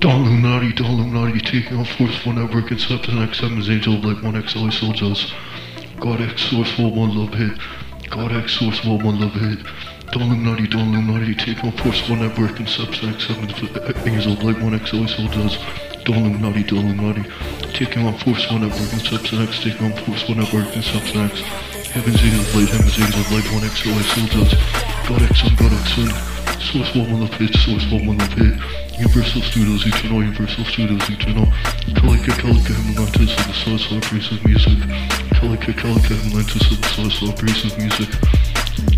Don Illuminati, Don Illuminati, taking on Force One Network, Inception X, Heaven's Angel, Light One X, Always Soldiers. God X, Source World One Love Hit. God X, Source World One Love Hit. Don Illuminati, Don Illuminati, taking on Force One Network, Inception X, Heaven's Angel, Light One X, Always Soldiers. Don Illuminati, Don Illuminati, taking on Force One Network, Inception X, taking on Force One Network, Inception X. Heaven's Angel, Light, Heaven's Angel, Light One X, Always Soldiers. God X, and God X, Source One Love Hit, Source World One Love Hit. Universal Studios Eternal, Universal Studios Eternal, Kalika Kalika Atlantis of the Source Vibrations Music, Kalika Kalika Atlantis of the Source Vibrations Music,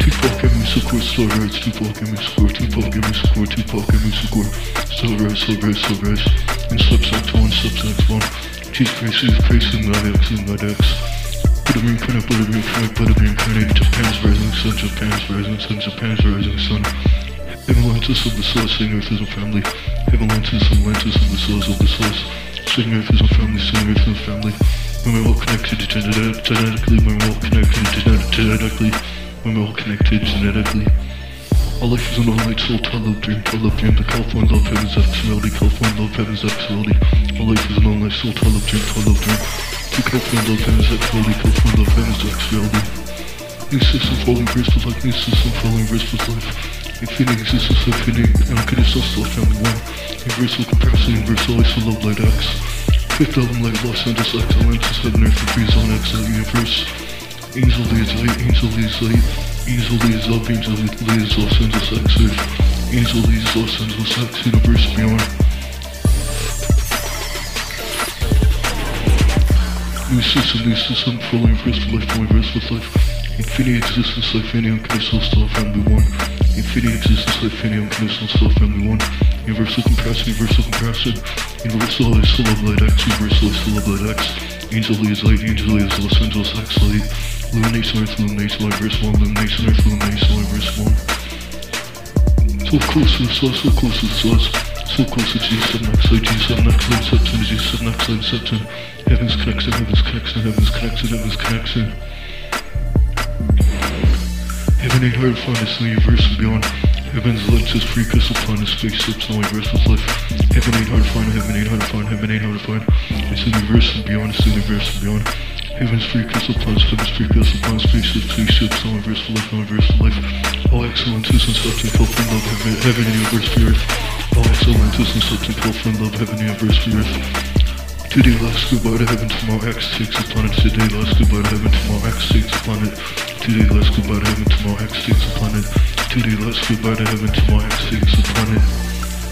Tupac and Music Core, Star Rise, Tupac and Music Core, Tupac and Music Core, Tupac and Music Core, Star Rise, Star Rise, Star Rise, in Subsect 1, Subsect 1, Cheese Crazy, Crazy, Not X, and Not X. Butterbean Connect, Butterbean Connect, Butterbean Connect, Japan's Rising Sun, Japan's Rising Sun, Japan's Rising Sun. Atlantis of the source, sing earth is a family. Atlantis, Atlantis of the source of the source. Sing earth is a family, sing earth is a family. When we're all connected genetically, when we're all connected genetically, when we're all connected genetically. All life is an all-night soul, tall love dream, tall love dream, the California love heaven's melody, California love heaven's melody. All life is an all-night soul, tall love dream, tall love dream. The California love heaven's melody, California love heaven's melody. New system falling with life, new system falling with life. Infinite existence, infinite, unconditional still family one. Universal comparison, universal ice love light X. Fifth album light Los Angeles X, Atlantis, heaven, earth, and freeze on X, that universe. Angel leads light, angel leads light. Angel leads up, angel leads Los Angeles X. Angel leads Los Angeles X, universe beyond. New system, new system, falling verse with life, falling verse with life. Infinity existence, life, any unconditional still family one. Infinity existence, life, any unconditional still family one. Universal comparison, universal comparison. Universal is love light X, universal is love light X. Angel is light, angel is Los Angeles X light. Illumination earth, illumination light, verse one, illumination earth, illumination light, verse one. So close to the source, so close to the source. So close to G7 X light, G7 X light, Septon, G7 X light, Septon. Heaven's connection, heaven's connection, heaven's connection, heaven's connection. Heaven ain't hard to find, it's in the universe and beyond. Heaven's lenses, free crystal planet, spaceships, no universe with life. Heaven ain't hard to find, heaven ain't hard to find, heaven ain't hard to find. It's the universe and beyond, it's the universe and beyond. Heaven's free crystal planets, heaven's free crystal planets, spaceships, spaceships, no universe for life, no universe for life. All excellence is and substance, health and love, heaven, heaven and universe for earth. All excellence is and substance, health and love, heaven universe for earth. Today last goodbye to heaven, tomorrow X takes the planet. Today last goodbye to heaven, tomorrow X takes the planet. Today last goodbye to heaven, tomorrow X takes the planet. Today last goodbye to heaven, tomorrow X takes the planet.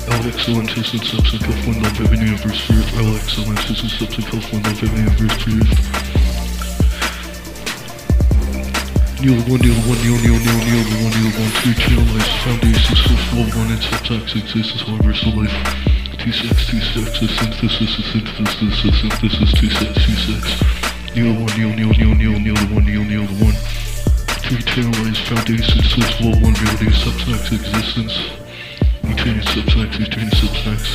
All excellent is and substance, health and love, heaven, universe for earth. All excellent is and substance, health and love, heaven, universe for earth. The one, the one, kneel, kneel, kneel, kneel the one, the one, two, channelize, foundation, source, love, one, and subtext, existence, universal life. Two sex, two sex, a synthesis, a synthesis, a synthesis, two sex, two. Kneel the one, kneel, kneel, kneel, kneel, kneel the one, kneel, kneel the one. Two channelize, foundation, source, love, one, reality, subtext, existence. Eternal subtext, eternal subtext.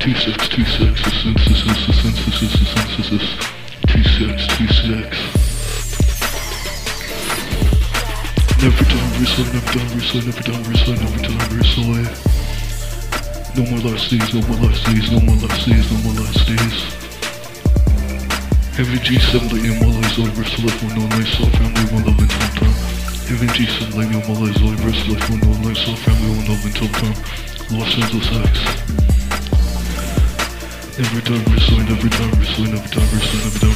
Two sex, two sex, a synthesis, a synthesis, a synthesis. Two sex, two sex. Never done, Versailles, never done, Versailles, never done, Versailles, never done, Versailles. No more last days, no more last days, no more last days, no more last days. Heavy G7 Lightning Mullies, Universal Life, one no nice soul family, one love until time. Heavy G7 Lightning Mullies, Universal Life, one no nice soul family, one love until time. Los Angeles X. Never done Versailles, never done Versailles, never done Versailles, never done.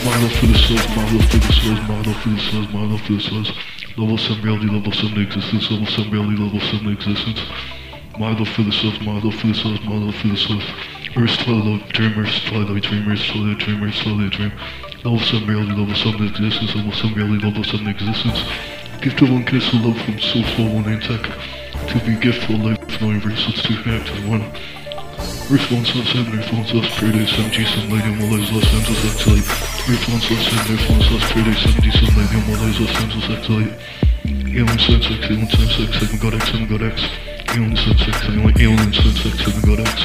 My love for the souls, my love for the souls, my love for the souls, my love for the souls. Level 7 reality, level 7 existence, level 7 reality, level 7 existence. My love for my love for my love for the souls. Earth's twilight, dreamers, twilight, dreamers, twilight, dreamers, twilight, dream. Level 7 reality, level 7 existence, level 7 reality, level 7 existence. Gift of unconditional love from soul, soul, one intake. To be giftful life, no universe, let's two connect as one. Earth one sun seven, Earth one sauce, Paradise, 7G, Sunlight, Malays, Los Angeles, X light. Earth one sauce seven, Earth one sauce, Paradise, 7G, Sunlight, Malays, Los Angeles, X light. Alien Sense X, Alien Sense X, Seven God X, Seven God X illnesses, sex, and aliens. illnesses, sex, haven't got X.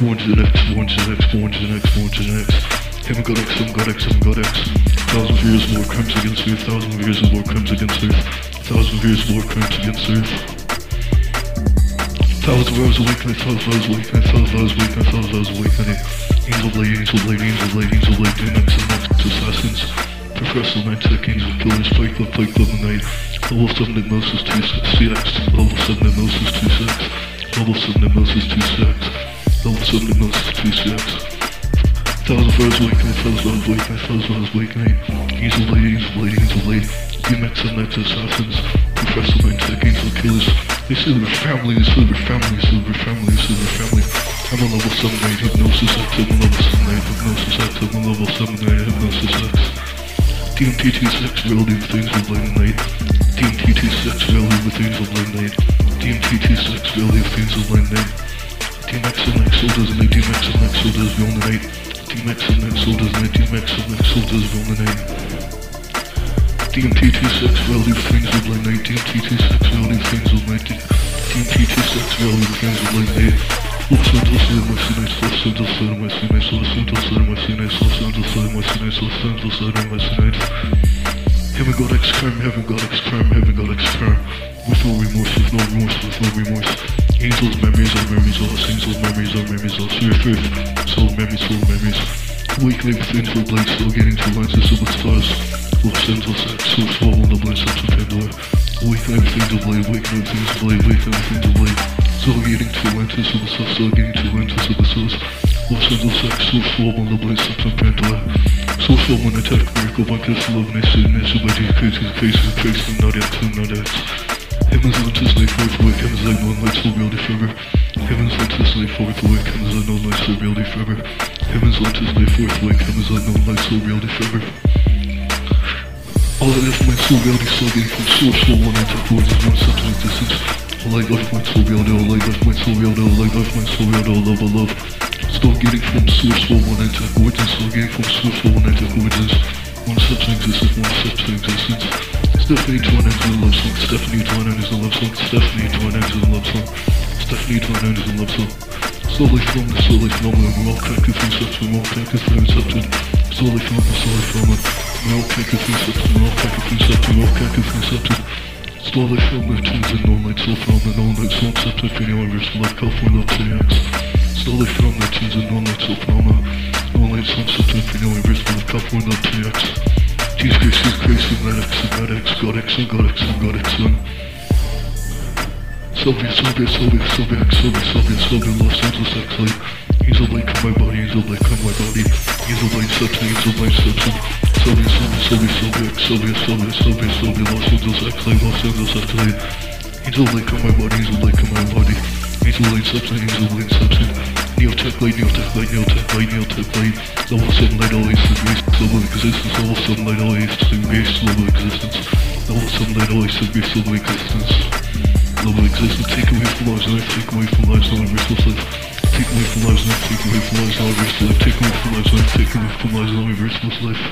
One to the X, one to the X. one to the next, one to the next. Haven't got X, haven't got X, haven't got X. Thousand years more crimes against Earth, thousand years more crimes against Earth, thousand years more crimes against Earth. Thousand rows awake, I thought I was awake, I thought I was awake, I thought I was awake, and it. Angel blade, angel blade, angel blade, angel blade, demons and assassins next assassins. Professor Mantic, angel killers, fight club, fight club night. Level 7 hypnosis 2 CX, level 7 hypnosis 2 6. Level 7 hypnosis 2 6. Level 7 hypnosis 2 6. Thousand hours awakening, thousand hours awakening, thousand hours awakening. Angel blade, angel blade, angel blade. DMX and next assassins. Professor Mantic, angel killers. They say their family, they say their family, they say their family, they say their family. I'm on level 7 8 hypnosis I'm on level 7 8 hypnosis I'm on level 7 8 hypnosis Team T26 will do things of late night. Team T26 will do things of late night. Team T26 will do things of late night. Team X and X soldiers night. Team and X soldiers will the night. Team X and X soldiers night. Team and X soldiers will the night. Team T26 will do things of late night. Dmt26, will do things of late night. Dmt26, will do things of late night. Haven't got X-Curm, haven't got X-Curm, haven't got X-Curm With no remorse, with no remorse, with no remorse. Angels, memories, all memories, all us Angels, memories, all memories, all fear, fear Soul memories, soul memories. Weakly, with angel blades, still getting to lines and silver stars. Los Angeles, Axel, on the blades, up to Pandora Awakening with angel blade, weakly, with angel blade, weakly, with angel blade so I'm eating two lenses of the sauce, so I'm eating two of the sauce. Los Angeles X, so slow on the blitz, I'm Pandora. So slow on attack, miracle, my kids love, nation, nation, my dick, case, case, case, I'm not X, I'm not X. Heaven's lenses, they fight for it, heaven's like one light, so reality forever. Heaven's lenses, they fight for it, heaven's like no light, so reality forever. Heaven's lenses, they fight for it, heaven's like no light, so reality forever. All I have my soul reality slugging from source, so one attack, words, one substance, distance. I live my soul reality, all I live my soul reality, all I live my soul reality, all love, all love. Still getting from source for one into origins, still getting from source for one into origins. One substance existence, one substance existence. Stephanie Twine ends in a love song. Stephanie Twine ends in a love song. Stephanie Twine ends in a love song. Stephanie Twine ends in a love song. Slowly filming, slowly filming, we're all connected through substance, we're all connected through substance. Slowly filming, slowly filming, we're all connected through substance, we're all connected through substance, we're all connected through substance. Slow like film tunes and all night so from and all night so except if any others like California TX. Slow like film tunes and all night so from and all night so except if any others like California TX. Cheese grace, cheese grace, and red X, and red X, God X, and got X, and God X, and Sylvia, Sylvia, Sylvia, Sylvia, Sylvia, Sylvia, Sylvia, Los Angeles X-Light. He's a blade to my body, He's a blade to my body. He's a blade substance, He's a blade substance. Sylvia, Sylvia, Sylvia, Sylvia, Sylvia, Sylvia, Sylvia, Los Angeles, Accolade, Los Angeles, Accolade. He's a blade to my body, He's a blade to my body. He's a blade substance, He's a blade substance. Neotech light, neotech light, neotech light, neotech light. Level 7 light, all ace to grace, level existence. Level 7 light, all ace to grace, level existence. Level 7 light, all ace to grace, level existence. Level existence, take away from lives, life, take away from lives, non-resource life. Take away from lives earth, take away from lives earth, restore life. Take away from lives earth, take away from lives on earth, restore life.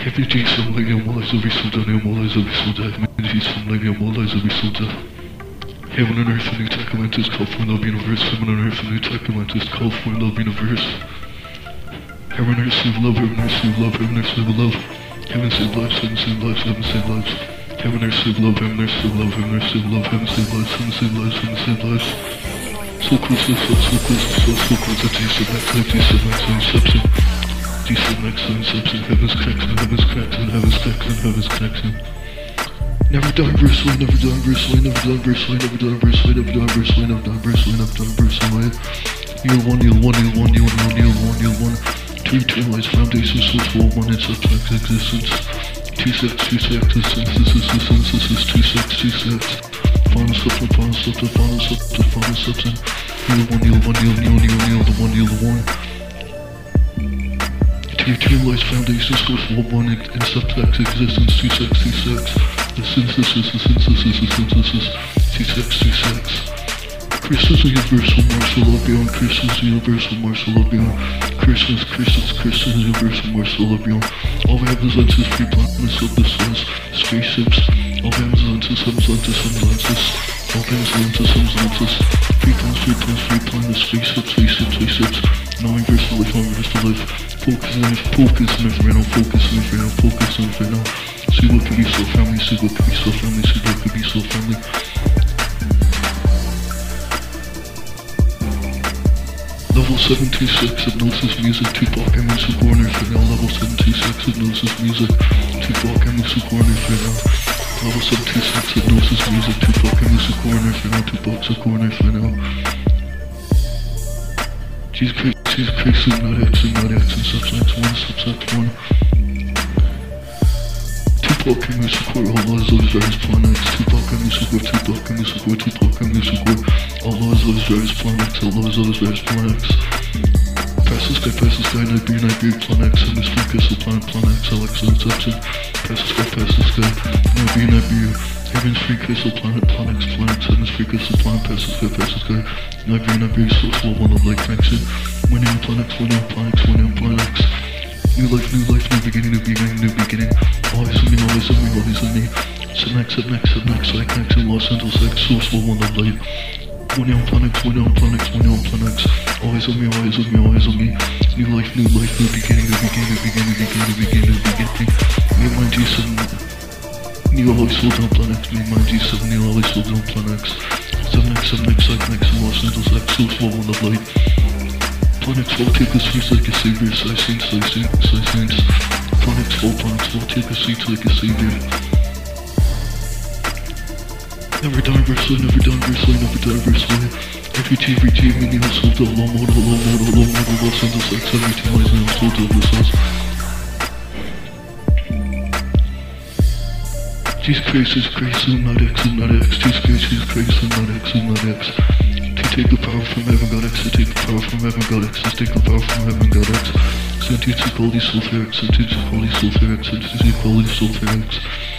Happy G's from Lady more lives will be so done, more lives will be so dead. Many G's from Lady lives will be so dead. Heaven and earth, a new tech Atlantis, call for love universe. Heaven and earth, a new tech Atlantis, call for love universe. Heaven and earth, save love, heaven and earth, save love, heaven and earth, save love. Heaven save lives, heaven save lives, heaven save lives. Heaven and earth, save love, heaven and earth, save love, heaven and earth, save love, heaven save lives, heaven save lives, heaven save lives. Sequences of sequences of of D7X and D7X and substance D7X and substance Heaven's connection, heaven's connection, heaven's connection, heaven's connection Never done Bruce Lee, never done Bruce Lee, never done Bruce Lee, never done Bruce Lee, never done Bruce Lee, never done Bruce Lee, never done Bruce Lee Year one, year one, year one, year one, year one, year one. Two, two, lies, foundation, source, wall, one, and substance, existence Two, six, two, six, existence, existence, existence, two, six, two, six find something, find something, find something, find something. You're the one, you're the one, you're the one, you're the one, you're the one. Lies foundations go for one and subtext existence, C6, C6. The synthesis, the synthesis, the synthesis, C6, C6. Christmas universal martial beyond Christmas universal martial beyond Christmas, Christmas, Christmas, universal martial beyond. All we have is lenses, free blackness of the spaceships. Organisantes, Hamsantes, of Organisantes, Hamsantes, 3 times 3 times 3 planets, 3 steps, 3 steps, 3 steps, 9 years to life, 9 years to life, focus on it, focus on it right now, focus on it right now, focus on it right now, see what could be so family, see what could be so family, see what could be so family. Level 726 Hypnosis Music, Tupac and Musu Corner for now. Level of Hypnosis Music, Tupac and Musu Corner for now. Level 726 Hypnosis Music, Tupac and Music Corner for now. Tupac's a corner for now. Jesus Christ, not X, and not X, and subsex 1, subsex 1. Tupac and Music all those those various planets. Tupac and Music Core, Tupac and Music Core, Tupac and Music Core, all those those various planets, all those those various planets. Pass the sky, pass the sky, night B, night B, planet X, and this free crystal planet, planet X, Alexa, Inception. Pass the sky, pass the sky, night B, night B. Heaven's free crystal planet, planet X, planet X, heaven's free crystal planet, pass the sky, pass the sky. Night B, night B, so slow, one of like connection. Winning planet X, winning planet X, winning planet X. New life, new life, new beginning, new beginning, new beginning. Always in me, always in me, always in me. Sit next, sit next, sit next, like next in Los Angeles, like source for one of light. When on planets, when on planets, when on planets. Always on me, always on me, always on me. New life, new life, new beginning, new beginning, new beginning, new beginning, new beginning, new beginning. New mind G7. New always sold on planet, new mind G7, new always sold on X. 7x, 7x, like next in Los Angeles, like source for one of light. Planets fall, take a seat like a savior, slice saints. Planets fall, planets fall, take a seat like a savior. Never die versely, never die versely, never die versely. Every T, every T, mini hustle, the low model, low model, low model, Los Angeles, like 72 miles an hour, to the sauce. Jesus Christ, Jesus Christ, not X, not X, Jesus Christ, Jesus Christ, not X, not X. To take the power from heaven, God X, to take the power from heaven, God X, to take the power from heaven, God X. Sent you to Holy Sulfur X, sent you to Holy Sulfur X, sent you to Holy Sulfur X.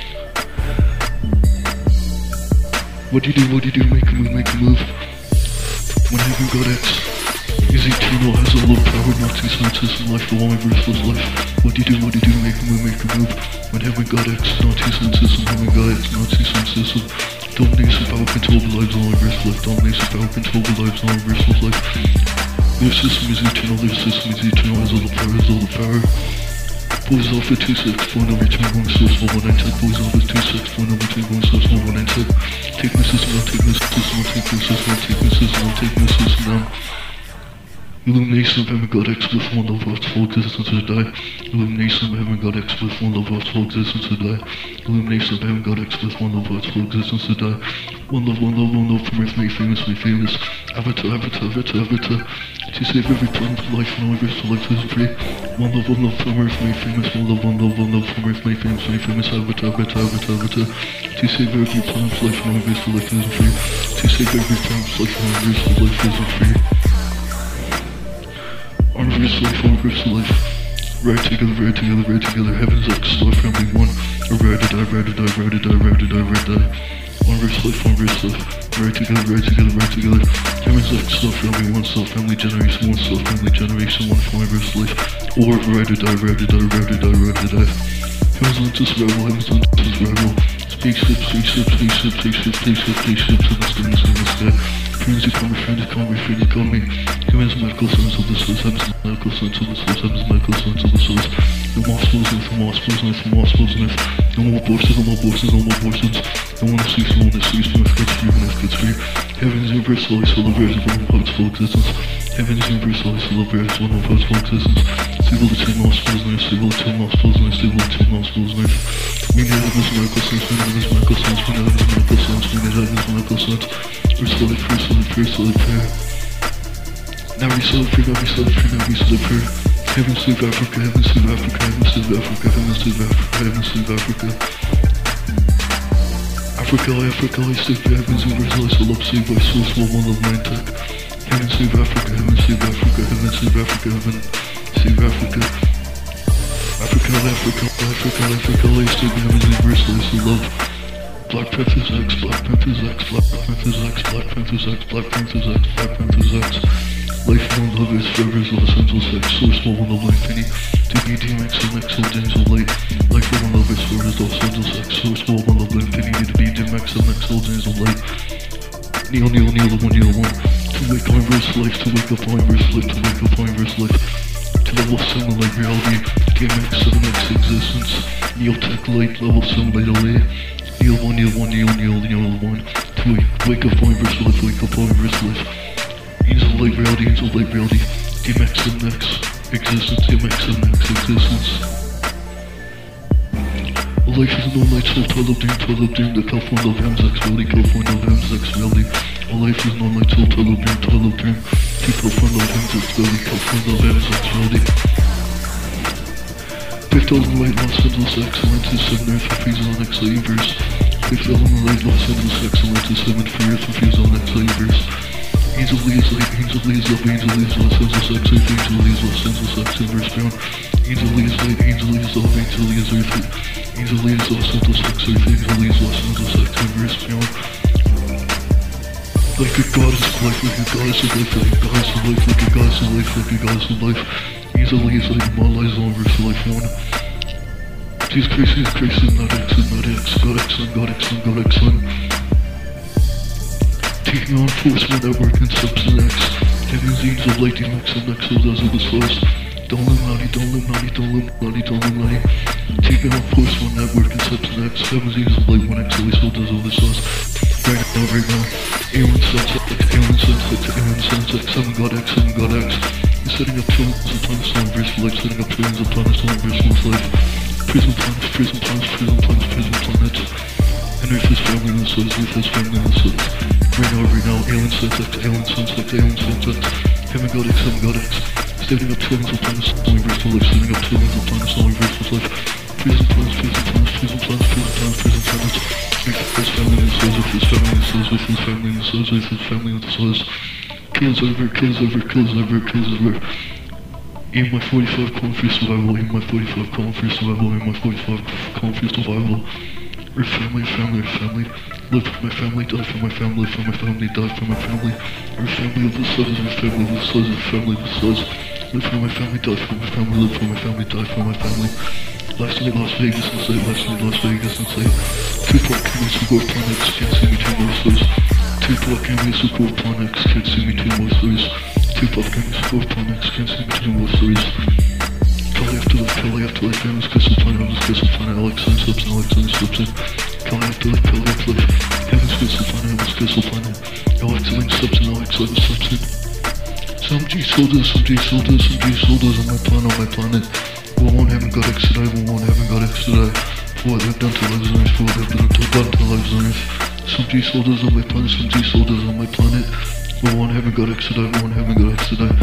What do you do, what do you do, make a move, make a move. When heaven, God X, is eternal, has all of power, not two senses in life, the one versus life. What do you do, what do you do, make a move, make a move. When heaven, God X, not two senses, and heaven, God X, not two senses domination, power, control the lives, all versus life, domination, power, control the lives, all versus life. Their system is eternal, their system is eternal, has all the power, has all the power. Boys Alpha 26, phone number 2 going source 1197. Boys Alpha 26, phone number 2 going source 1197. Taking the system out, taking the system out, taking the system out, taking the system out, taking the system down. Illumination of heaven, God X with one love of full existence to die. Illumination of heaven, God X with one love of full existence to die. Illumination of heaven, God X with one love of full existence to die. One love, one love, one love from earth, made famous, made famous. Avatar, avatar, avatar, avatar. To save every planet for life and all verse to life is free. One love, one love from earth, made famous. One love, one love, one love from earth, made famous, made famous. Avatar, avatar, avatar, avatar. To save every planet for life and all verse to life is free. To save every planet for life and all verse to life is free. Arm verse life, arm life. Ride together, ride together, ride together. Heaven's X, love family one. Or ride to die, ride to die, ride to die, ride to die, ride to die. Arm verse life, arm verse life. Ride together, ride together, ride together. Heaven's X, love family one, self family generation one, self family generation one, arm verse life. Or ride to die, ride to die, ride to die, ride to die. Heaven's lent to survival, heaven's lent to survival. Spaceship, spaceship, spaceship, spaceship, spaceship, spaceship, in the sky, in the sky, in the sky. Friends call me, friends who call me, friends who call me. Heaven's medical science of the heaven's medical science of the heaven's medical science of the source. No more explosions, no more explosions, no more explosions. No more abortions, no more abortions, no more abortions. No one cease, no one cease, no one gets free, no one gets free. Heaven's universal, is full of earth, one of its full existence. Heaven's universal, is full of earth, one of its full existence. Stable to ten nostrils, nurse. Meaning heaven's medical science, meaning heaven's medical science, meaning heaven's medical science, meaning heaven's medical science. We're solid prayer, solid prayer, solid prayer. Now prayer, now prayer, now prayer. Heaven save Africa, heaven save Africa, heaven save Africa, heaven save Africa, heaven save Africa. Africa, Africa, I save heavens and Brazil, I up saved by soul, small one of nine tech. Heaven save Africa, heaven save Africa, heaven save Africa, heaven save Africa. Africa, Africa, Africa, Africa, I save heavens and Brazil, I still love. Black Panthers X, Black Panthers X, Black Panthers X, Black Panthers X, Black Panthers X, Black Panthers X. Life one love is forever is Los Angeles X, source one one love infinity. To be DMX and X, so days of light. Life one love is forever is Los Angeles X, source one one love infinity. To be DMX and X, so days of light. Neil, Neil, Neil, the one, Neil, one. To wake on verse life, to wake up on verse life, to wake up on verse life. To level 7 like reality, DMX 7X existence. Neil Tech Light, level 7 light LA. Neil 1, Neil 1, Neil, Neil, Neil 1. To wake, up on verse life, wake up on verse life. Angel light reality, angel light reality, DMX and X, existence, DMX and X, existence. Life is no night soul, toil of doom, toil of doom, the California love M's X reality, California love M's X reality. A life is no night soul, toil of doom, toil of doom, to California love M's X reality, California love M's X reality. Fifth element light, Los Angeles excellence is seven earth refuse on X universe. Fifth element light, Los Angeles excellence is seven for earth refuse on X universe. Angel Lee's light, Angel Lee's love, Angel Lee's Los Angeles X earth, Angel Lee's Los Angeles X universe bound. Angel Lee's light, Angel Lee's love, Angel Lee's earth, Angel Lee's Los Angeles X earth, Angel Lee's Los Angeles X universe beyond. Like a goddess life, like a goddess of life, like a goddess of life, like a goddess of life, like a goddess of life. Lee's like my lies on verse life one. Christ, Jesus Christ, and not X, not X, God X, God X, God X, Taking on force when network and substance X. Heaven's angel of light, DMX, and X, those are the source. Don't Illuminati, don't Illuminati, don't Illuminati, don't Illuminati. Taking on force when network and substance X. Heaven's angel of light, one X, always so those are the source. Right now, right now. Alien sense X, alien sense X, alien sense X, seven God X, seven God X. You're setting up trillions of planets on verse for life, setting up trillions of planets on verse for life. Prison planets, prison planets, prison planets, prison planets. And Earth is family the source, Earth is family the source. Right now, right now, alien sense X, alien sense X, alien sense X. Heaven God X, heaven God X. Setting up trillions of planets on verse for life, setting up trillions of planets on verse for life. Prison planets, prison planets, prison planets, prison planets, prison planets. Earth is family in the source, Earth family in the source, Earth family in the source, Earth family the source. Kills over, kills over, kills over, kills over. In my 45 calling for survival, in my 45 calling for survival, in my 45 calling for survival. Earth family, family, family. Live for my family, die for my family, live for my family, die for my family. Earth family of the stars, Earth family of the stars, Earth family of the stars. Live for my family, die for my family, live for my family, die for my family. Last night Las Vegas inside, last night Las Vegas inside. Tupac came support planets, can't see me two more stars. Tupac came support planets, can't see me two more stars. Tupac came support planets, can't see me two more stars. Kelly after life, Kelly after life, Aaron's crystal planet, Aaron's crystal planet, Alex and Subson, Alex and Subson. Kelly after life, Kelly after life, Heaven's crystal planet, Heaven's crystal planet. Alex and Subson, Alex and Subson. Some G soldiers, some G soldiers, some G soldiers on my planet, on my planet. We won't haven't got X today, we won't haven't got X today. What they've done to lives on earth, what they've done to, done to lives on earth. Some G soldiers on my planet, some G soldiers on my planet. We won't haven't got X today, won't haven't got X today.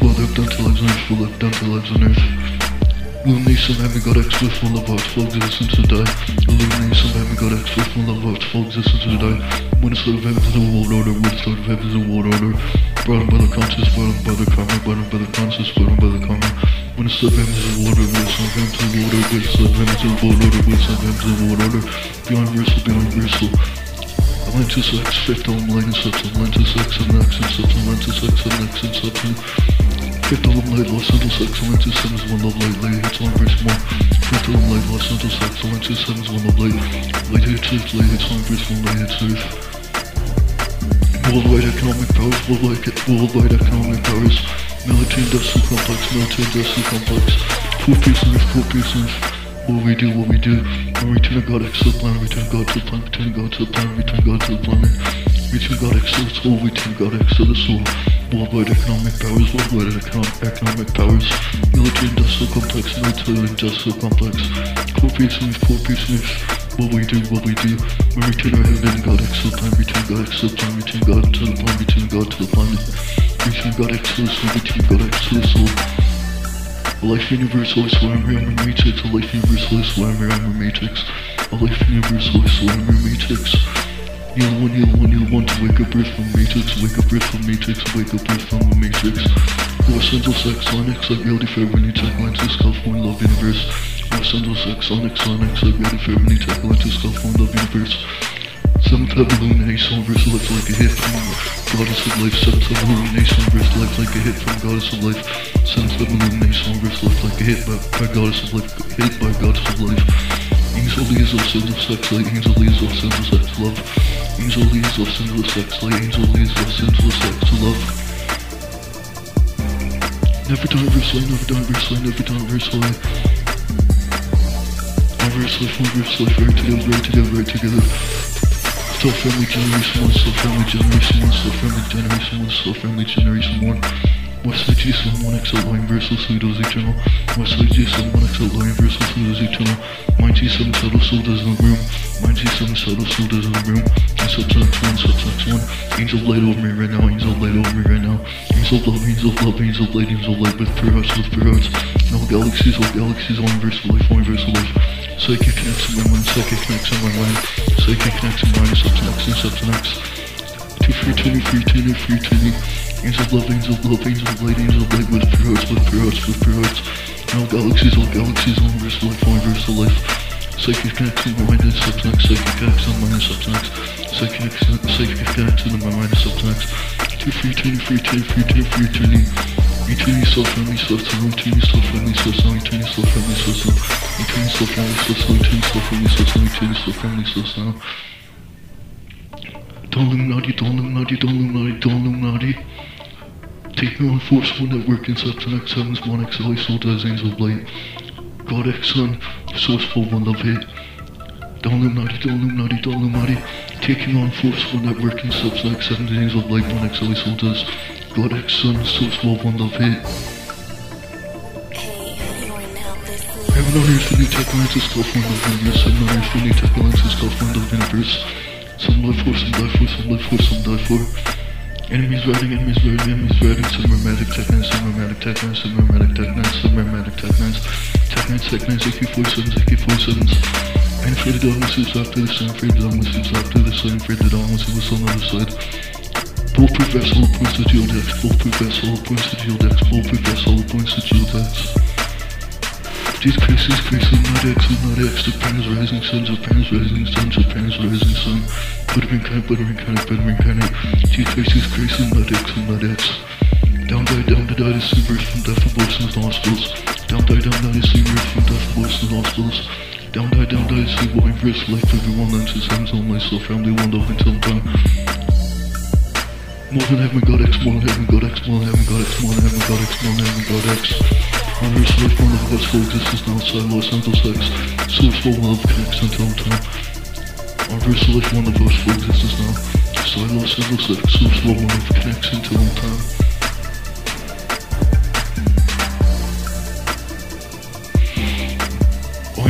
What they've done to lives on earth, what they've done to lives on earth. Illumination haven't got X with full of arts for existence today. Illumination haven't got X with full of arts for existence today. When the start of heaven to the world order, when the start of heaven to the world order. Brought by the conscious, brought by the karma, brought by the conscious, brought by the karma. When the start of heaven to the world order, when the start of heaven to the world order, when the start of heaven to the world order, when the start of heaven to the world order. Beyond universal, beyond universal. Atlantis X, fifth element light and substance, Atlantis X and X and substance, Atlantis X and X and substance. Fifth element light, Los Angeles X, Atlantis Seven is one love light, light hits on verse one. Fifth element light, Los Angeles X, Atlantis Seven is one love light, light hits earth, light hits on verse one, light hits earth. Worldwide economic powers, worldwide, worldwide economic powers, military industrial complex, military industrial complex, four earth, four piece. What we do, what we do, and return God X to the planet, return God to the planet, return God to the planet, return God to the planet, return God the soul, return God to the soul. Worldwide economic powers, worldwide economic, economic powers, military industrial complex, military industrial complex, four earth, four earth. What we do, what we do, we return our heaven, God the planet, return God the planet, return God to the planet, return God to the planet, return God the soul, return God to soul. A life universal, I swear I'm here, I'm a matrix. A life universal, I swear I'm here, I'm a matrix. A life universal, I swear I'm a matrix. You're the one, you're the one, you're the one to wake up earth from matrix, wake up earth from matrix, wake up earth from matrix. Los Angeles X, Onyx, like reality for every new tech, Atlantis, California, love universe. Los Angeles X, Onyx, Onyx, like reality for every new tech, Atlantis, California, love universe. Seventh heaven illumination, verse life like a hit from Goddess of Life. Seventh heaven illumination, verse life like a hit from Goddess of Life. Seventh heaven illumination, verse life like a hit by, by Goddess of Life. Hit by Goddess of Life. Angel Lees of Sins Sex Light. Angel Lees of Sins Sex Love. Angel Lees of Sins Sex Light. Angel Lees of Sins Sex Love. Never done verse light, never done verse never done verse verse life, one right together, right together, right together. Still friendly generation one, still friendly generation one, still friendly generation one, still friendly generation one. Westside G7, 1XL, universal, pseudos eternal. Westside G7, 1XL, universal, pseudos eternal. Mind G7, subtle soldiers in the room. Mind G7, subtle soldiers in the room. And subsex 1, subsex 1. Angel light over me right now, angel light over me right now. Angel love, angel love, angel light, angel light with pure hearts, with pure hearts. All galaxies, all galaxies, all universal life, all universal life. Psychic connects in my mind, psychic connects in my mind. Psychic connects in mind, subtext and subtext. Two free twenty, free twenty, free twenty. Angel of love, angel of love, angel of light, angel of light with hearts, with hearts, with hearts. All galaxies, all galaxies, all universal life, all universal life. Psychic in my mind and subtext, psychic in my mind and subtext. Psychic, psychic connects in my mind and subtext. Two free twenty, free twenty, free twenty, free twenty. Friendly, so slow, eternity so friendly, so slow, eternity so friendly, so slow, eternity so friendly, so slow, eternity so friendly, so slow, eternity so friendly, so slow. Don't Illuminati, don't Illuminati, don't Illuminati, don't Illuminati. Taking on forceful network in Subtext Heavens, 1x Holy Soul, as Angel. God X Sun, sourceful one love hit. Don't Illuminati, don't Illuminati, don't Illuminati. Taking on forceful network in Subtext Heavens, Angel of Light, 1x Holy Soul, does. God X Sun, sourceful one love hit. Hey, you are now listening. Heaven on earth, the new tech lines is called One of Universe. Heaven on earth, the new tech lines is called One of Universe. Some live for, some die for, some live for, some die for. Enemies riding, enemies riding, enemies riding. Some romantic tech nines, some romantic tech nines, some romantic tech nines, some romantic tech nines. Tech nines, tech nines, AK-47s, AK-47s. I'm afraid the dawn was after the sun, afraid the dawn was after the sun, afraid the dawn was on the other side. Bulletproof vessel, all points to geodex. Bulletproof vessel, all points to geodex. Bulletproof vessel, all points to geodex. These crises, crises, not X, not X. The planets rising, suns of planets rising, suns of planets rising, sun. Butter incarnate, butter incarnate, butter incarnate. These crises, crises, not X, not X. Down, die, down, to die, the same from death, abortions, nostrils. Down, die, down, die, the birth from death, abortions, nostrils. Down, die, down, die, the same boy, verse, life, everyone, lenses, hands on myself, family, one love until time. More than heaven, God X, more than heaven, God X, more than heaven, God X, more than heaven, God X, more than heaven, God X. On earth's life, one of God's full existence now outside Los Angeles X. Source full love connects until time. On earth's life, one of God's full existence now outside Los Angeles X. Source full love connects until time.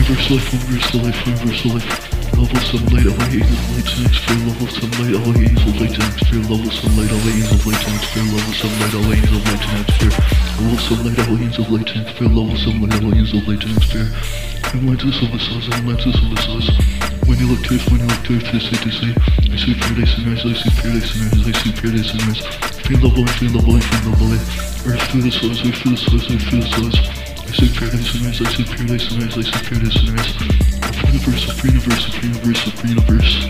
Universal life, universal life, universal life. Level sunlight, LA angel light to next fear. Level sunlight, LA angel light to next fear. Level sunlight, LA angel light to next fear. Level sunlight, LA angel light to next fear. Level sunlight, LA angel light to next fear. Level sunlight, LA angel light to next fear. Atlantis of the stars, Atlantis of the. When you look to earth, when you look to earth, to say, to say. I see paradise and rise, I see paradise and rise, I see paradise and rise. Feel love, I feel love, I feel love, I. Earth through the stars, I feel the stars, I feel the stars. I see paradise and rise, I see paradise and rise, I see paradise and rise. Universe, free universe, free universe, free universe.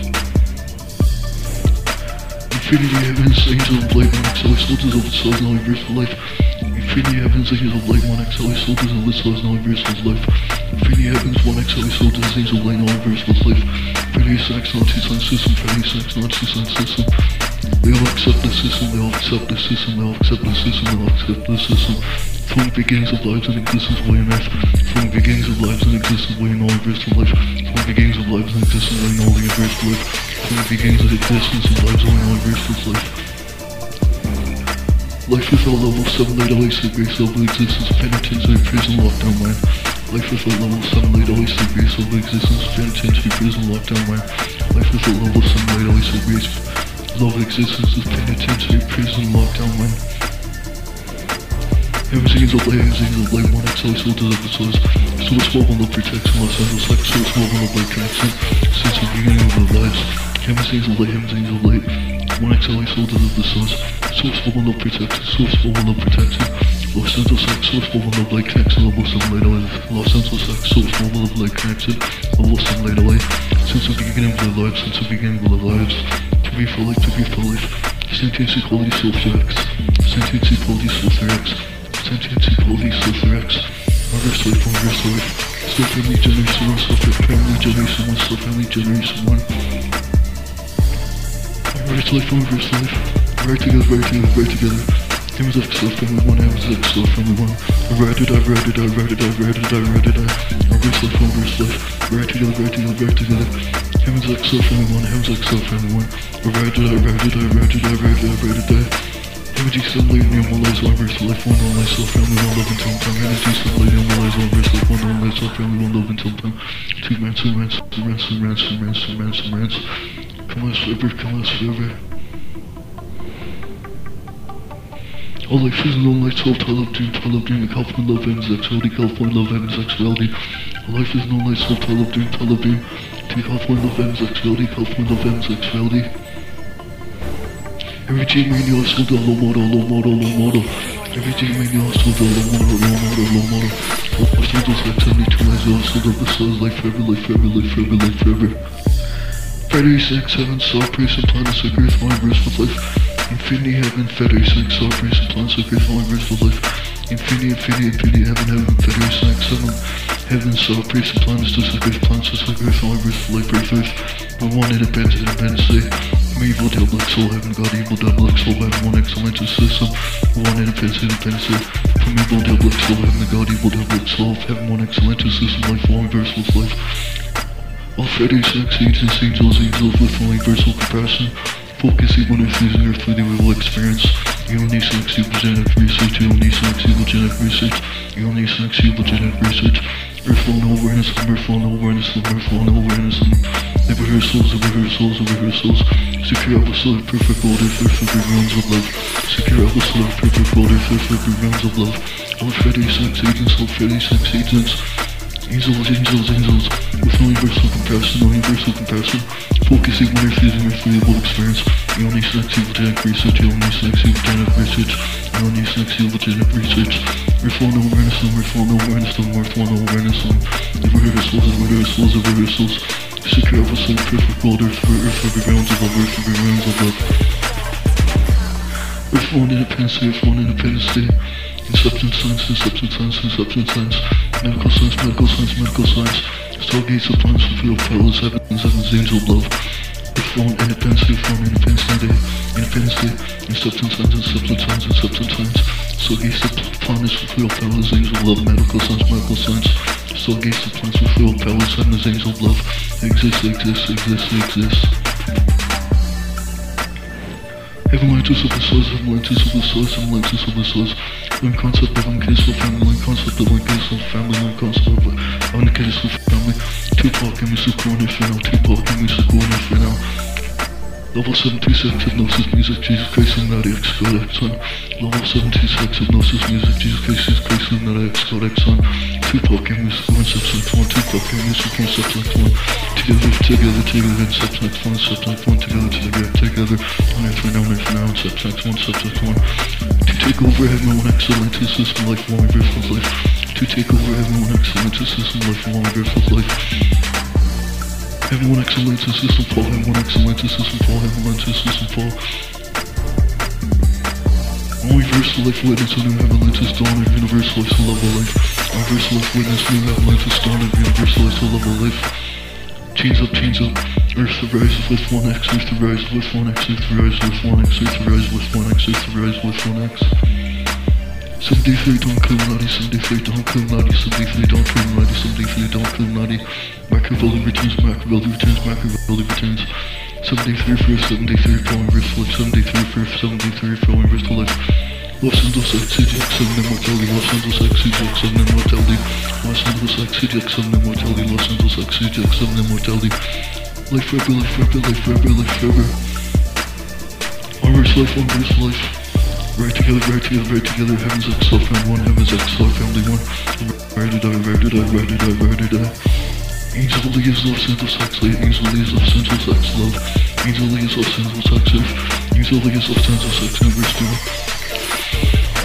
Infinity heavens, angel of light, one XL, soldiers of the stars, now universal life. Infinity heavens, angel of light, one XL, soldiers of the stars, now universal life. Infinity heavens, one XL, soldiers, angel of light, now universal life. Infinity sex, Nazi sun system, Infinity sex, Nazi sun system. They all accept the system, they all accept the system, they all accept the system, they all accept the system. From the beginnings of lives and existence, way on earth. From the beginnings of lives and existence, way in all universal life. From the beginnings of lives and existence, way in all universal life. From the beginnings of existence and lives, way in all universal life. Life is all level 7 late always the grace of existence, penitentiary prison lockdown man. Life all level 7 late always the grace of existence, penitentiary prison lockdown man. Life all level 7 late always the grace love existence is penitentiary prison lockdown man. Everything is a lay, everything is a lay, one XL soldiers of the source. Source love and love protection, Los Angeles like source love and love like connection. Since the beginning of our lives. Everything is a lay, everything is a lay. One XL soldiers of the source. Source love and love protection, source love and love protection. Los Angeles like source love and love like connection, level some later life. Los Angeles like source love and love like connection, level some later life. Since the beginning of their lives, since the beginning of their lives. Be for to be for life. Sentience equality, soul X. Sentience equality, soul X. Sentience equality, soul X. Reverse life, reverse life. Still family generation one, still family generation one, still family generation one. Reverse life, reverse life. Right together, right together, right together. Heavens of self family one, heavens of self family one. Ride it, I ride it, I ride it, I ride it, I ride it, I. Reverse life, reverse life. Right together, right together, right together. Heavens like self family one, heavens like self family one. I ride it, I ride it, I ride it, I ride it, I ride it, I. Energy sunlight, normalize one verse life, one on myself, family, one love until time. Energy sunlight, normalize one verse life, one on myself, family, one love until time. Two rants, two rants, two rants, two rants, two rants, two rants, two rants. Come on, forever, come on, forever. All life is no light, soul, I love dream, I love dream, California love ends, sexuality, California love ends, sexuality. All life is no light, soul, I love dream, I love dream. To California love ends, sexuality, California love ends, sexuality. Every G mania is a low model, low model, low model. Every G mania is a low model, low model, low model. All my sold like 72 lines, all sold up the stars, life forever, life forever, life forever, life forever. Friday 6, 7, saw praise and plan, so grace, my verse with life. Infinity heaven, Friday 6, saw praise and plan, so grace, my verse with life. Infinity, infinity, infinity, heaven, heaven, Friday 6, 7. Heaven, saw praise and plan, so grace, plan, so grace, my verse with life, earth, earth. We wanted a bend, independence day. From evil, devil, soul, heaven, God, evil, devil, soul, heaven, one excellent system. One independence day. From evil, devil, soul, heaven, God, evil, devil, soul, heaven, one excellent system, life, one verse with life. All Friday sex agents, angels, angels with only universal comparison. Focus even if these earthly they will experience. You don't need evil genetic research. You don't need evil genetic research. You don't need evil genetic research. Earthful no awareness, earthful no awareness, earthful no awareness. Never rehearsals, never rehearsals, never rehearsals. Secure soul, perfect order, perfect rounds of love. Secure soul, perfect order, perfect rounds of love. All Friday sex agents, all Friday sex agents. Angels, angels, angels, with no universal comparison, no universal comparison. Focusing on earth using earth relatable experience. You only sex evogenic research, you only sex evogenic research, you only sex evogenic research. No awareness, no awareness, no awareness, rehearsals, never rehearsals, never rehearsals. Secure of a soul, perfect world, earth for earth, every rounds of love, earth, every rounds of love. One independence, earth one independence. In substance science, substance science, substance science, medical science, medical science, medical science, stargates of plans fulfill fellows, heavens, heavens, angel love. One independence, if one independence day, independence day, in substance science, in substance science, in substance science, stargates of planets fulfill fellows, angel of love, medical science, medical science, stargates of plans fulfill fellows, heavens, angel of love, exist, exist, exist, exist. Lights of the source, lights of the source, lights of the source. One concept of uncaseful family, one concept of uncaseful family, one concept of uncaseful family. Tupac and Mr. Corner for now, Tupac and Mr. Corner for now. Level 726 hypnosis music, Jesus Christ, Illuminati X code X on. Level 726 hypnosis music, Jesus Christ, Jesus Christ, Illuminati X code X on. Tupac and Mr. Corner substance 1, Tupac and Mr. Corner substance 1. Together, together, together, in substance 1, substance 1, together, together, together. On earth right now, on earth now, in substance 1, substance 1. To take over heaven, one excellent system, life, one reverse with life. To take over heaven, one excellent system, life, one reverse with life. One excellent system fall, one excellent system fall, heaven one system fall. One reverse life witness, a new heaven lenses dawn of universal life, love of life. Reverse life witness, new heaven lenses dawn of universal life, love of life. Chains up, chains up. Earth to rise with one X, Earth to rise with one X, Earth to rise with one X, Earth to rise with one X, Earth to rise with one X. 73 don't Illuminati, 73 don't Illuminati, 73 don't Illuminati, 73 don't Illuminati. Machiavelli returns, Machiavelli returns, Machiavelli returns. 73 for 73 for inverse life, 73 for 73 for inverse life. Los Angeles X, 7 immortality, Los Angeles X, 7 immortality. Los Angeles X, 7 immortality, Los Angeles X, 7 immortality. Life forever, life forever, life forever, life forever. Inverse life, inverse life. Right together, right together, right together. Heaven's love family one. Heaven's love family one. Rare to die, rare to die, rare to die, rare to die. Angel leaves love, central sex light. Angel leaves love, central sex love. Angel leaves love, central sex earth. Angel leaves love, central sex inverse two.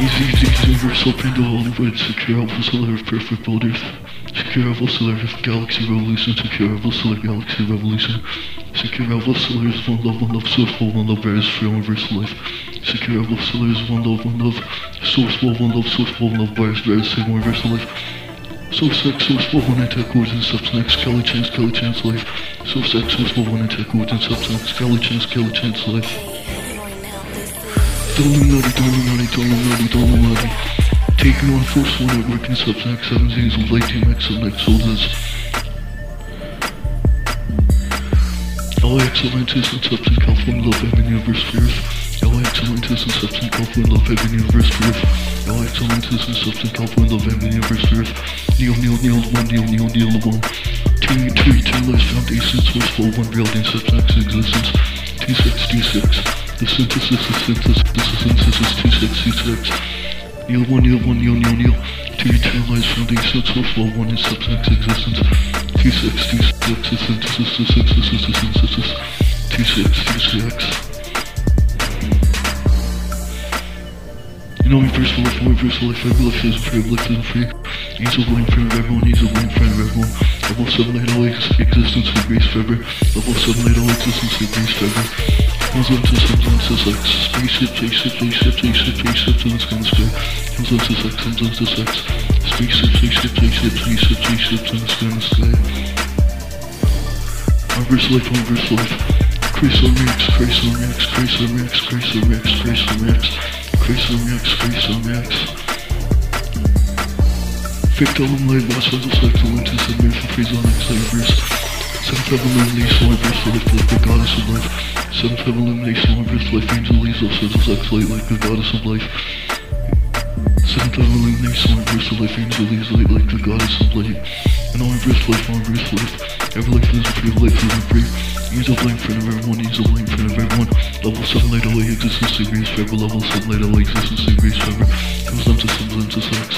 Easy, easy, easy, inverse open to all. Secure alpha solar earth, perfect earth. Secure alpha solar earth, galaxy revolution. Secure alpha solar galaxy revolution. Secure alpha solar is one love, one love, source, one love, bears, free, universal life. Secure love, solar is one love, one love. Source love, one love, source one love, virus, virus, same universal life. Source X, source love, one attack, origin, substance, Kelly chance, life. Source X, source love, one attack, origin, substance, Kelly chance, life. Illuminati, Illuminati, Illuminati, Illuminati. Taking on force one network in substance, seven Z's of light team X and X soldiers. LAX Atlantis and substance, California, love, heaven, universe, earth. LAX Atlantis and substance, California, love, heaven, universe, earth. All Atlantis and substance, California, love, heaven, universe, earth. Neil, Neil, Neil, one, Neil, Neil, Neil, one. Two, two, two, life, foundation, source, flow, one, reality, substance, existence. Two, six, two, six. The synthesis, the synthesis, the synthesis, two, six, two, six. Neil, one, Neil, one, Neil, Neil, Neil. Two, two, life, foundation, source, flow, one, and substance, existence. Two, six, two, six, the synthesis, the synthesis, the synthesis. Two, six, two, six. You know of life, my first life, every life is free, life is free. Angel blame friend of everyone, angel blame friend of everyone. Level 7 8 all existence for grace forever. Level 7 8 all existence for grace forever. On to sometimes it's like spaceship, spaceship, spaceship, spaceship, spaceship, to sky, the sky. Comes on to sex, on to sex. Spaceship, spaceship, spaceship, spaceship, spaceship, to the sky, the sky. My verse life, my verse life. Christ on Rex, Christ on Rex, Christ on Rex, Christ on Rex, Christ on Rex. Christ on Rex, Christ on Rex. Victor Light, Los Angeles, Atlantis, and Mirror, Freeze on X, Universe. Seventh of Illumination, Life, Life, like the Goddess of Life. Seventh of Illumination, Life, Life, Angel, Los Angeles, X, Light, like the Goddess of Life. Seventh of Illumination, Life, Life, Angel, Light, like the Goddess of Light. And all Reverse Life, all Reverse Life. Every life is a free, life is free. Angel blame of everyone, angel blame of everyone. Level 7 light away, existence degrees forever. Level 7 light away, existence degrees forever. Comes down to sums down to sex.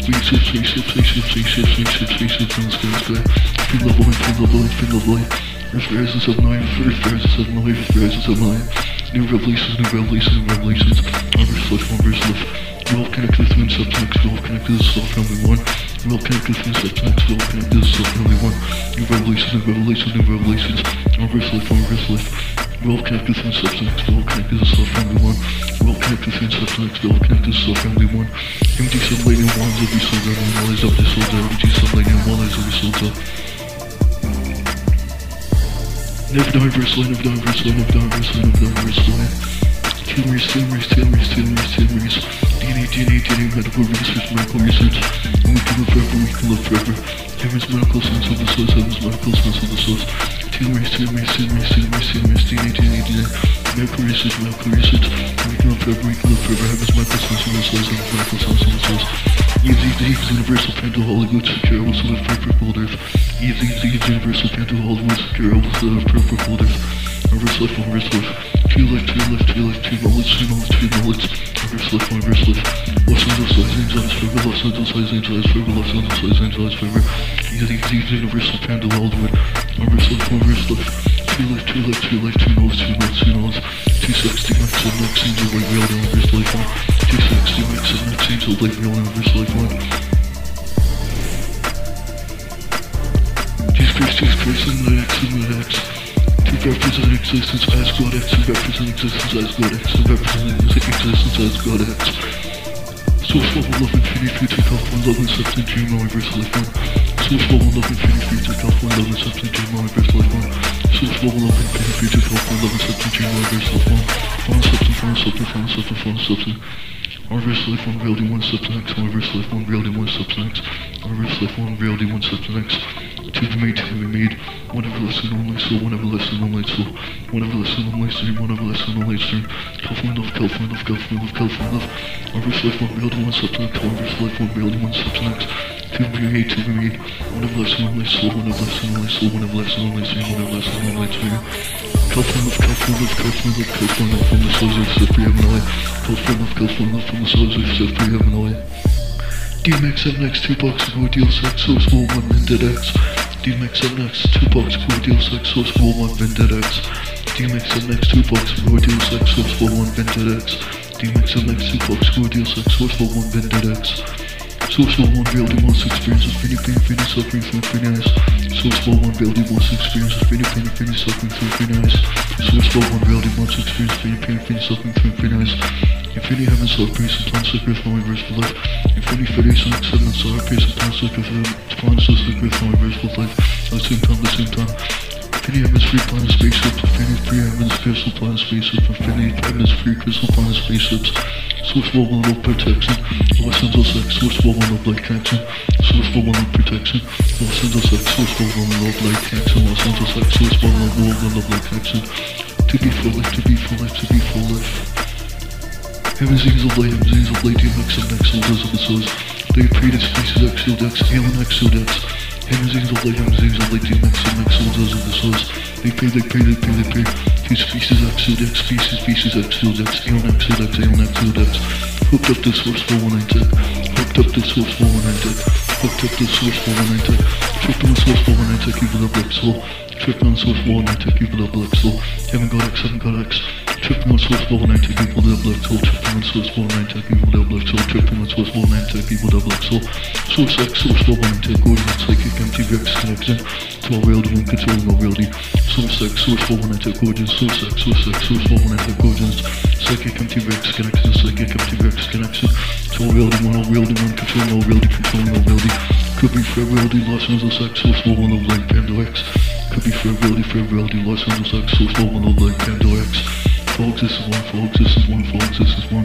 Spaceship, spaceship, spaceship, spaceship, spaceship, spaceship, in the sky, sky. Feel the void, feel the void, feel the void. Earth rises up nine, Earth rises up nine, Earth rises up nine. New revelations, new revelations, new revelations. Reverse life, reverse life. We're all connected subtext, we're all connected to self family one. We're all connected through subtext, we're all connected to self family one. New revelations, new revelations, new revelations. Reverse life, reverse life. We're all connected subtext, we're all connected to self family one. We're all connected through subtext, we're all connected to self family one. Empty sunlighting wands, every soul down, knowledge of the soul down, empty sunlighting wands, every soul down. Never diverse line, never diverse line, never diverse line, never diverse line. Telomeres, telomeres, telomeres, telomeres, telomeres. DNA, DNA, DNA, medical research, medical research. And we can live forever, we can live forever. Heaven's medical sense of the source, heaven's medical sense of the source. Telomeres, telomeres, telomeres, telomeres, telomeres, DNA, DNA, DNA. Medical research, medical research. Can live forever, can live forever. Heaven's sense of the source, heaven's medical sense of the source. Easy, Eve's universal plan to Hollywood, secure, also live forever, gold earth. Easy, Eve's universal plan to Hollywood, secure, also live forever, gold earth. Reverse life, reverse life. Two life, two life, two life, two knowledge, two knowledge, two knowledge. Reverse life, reverse life. Los Angeles, Los Angeles, forever. Los Angeles, Los Angeles, forever. Los Angeles, Los Angeles, forever. Easy, easy, universal plan to Hollywood. Reverse life, reverse life. Two life, two life, two life, two knowledge, two knowledge, two knowledge. Two sex, two max, seven max, angel, light, real, and reverse life one. Two sex, two max, seven max, angel, light, real, and reverse life one. Jesus Christ, Jesus Christ, and the X, and the X. To represent existence as God X, to represent existence as God X, to represent existence as God X. Source level love infinity, future self one love and substance, dream, my reverse life one. Source level love infinity, future self one love and substance, dream, my reverse life one. Source level love infinity, future self one love and substance, dream, my reverse life one. One substance, one substance, one substance, one substance. Our reverse life, one reality, one substance, our reverse life, one reality, one substance, our reverse life, one reality, one substance to be made, to be made. Whenever listen, only so. Whenever listen, only so. Whenever listen, only stream. Whenever listen, only stream. California love, California love, California love, California love. Arverse life one reality, one substance. Arverse life one reality, one substance. To be made, to be made. Whenever listen, only so. Whenever listen, only so. Whenever listen, only stream. Whenever listen, only stream. California love, California love, California love, California love. From the souls of Sifri, Illinois. California love, California love. From the souls of Sifri, Illinois. DMX7X, 2 box of deal sex, so small, 1 minted X. DMX7X, 2 box of deal sex, so small, 1 vinted X. DMX7X, 2 bucks of deal sex, so small, 1 vinted X. DMX7X, 2 box of deal sex, so small, 1 vinted X. So small, one reality wants experience of infinity, pain, infinity, suffering through infinity. So small, one reality wants experience of infinity, pain, infinity, suffering through infinity. So small, one reality wants experience of infinity, pain, infinity, suffering through infinity. Infinity heaven, self praise, and plan sacred for my verse for life. Infinity federation, acceptance, self praise, and plan sacred for plan sacred for my verse for life. At the same time, at the same time. Infinity free planet spaceships, infinity heaven's crystal planet spaceships, infinity heaven's free crystal planet spaceships. Source level of protection, Los Angeles X, source level of light connection, source level of protection, Los Angeles X, source level of light connection, Los Angeles X, source level of love light connection. To be full life, to be full life, to be full life. Heavens, angels of light, heavens, angels of light, DMX, MX, soldiers of the souls. They to species X, shield X, alien X, shield X. Heavens, angels of light, heavens, angels of light, DMX, MX, soldiers of the souls. They pray, they pray, they pray, they pray. To species X, X, species, species X, shield X, alien X, X, alien X, shield X. Hooked up to source 419 tech. Hooked up to source 419 tech. Hooked up to source 419 tech. Tripped on source 419 tech, evil of Black Soul. Tripped on source 419 tech, evil of Black Soul. Heaven God X, Heaven God X. Tripping on source 419 tech, evil of Black Soul. Tripping on source 419 tech, evil of Black Soul. Tripping on source 419 tech, evil of Black Soul. Source X, source 419 tech, Gorgeous, Psychic, empty Vex, connection to reality and controlling all reality. Source X, source 419 tech, Gorgeous, source X, source X, source 419 tech, Gorgeous. Psychic, empty Vex, connection, psychic, empty Vex, connection to all reality, one, all reality, one, all reality. Could be reality, source 419 like Panda X. Could be reality, reality, source 419 like Panda X. Folks, this is one, folks, this is one, folks, this is one.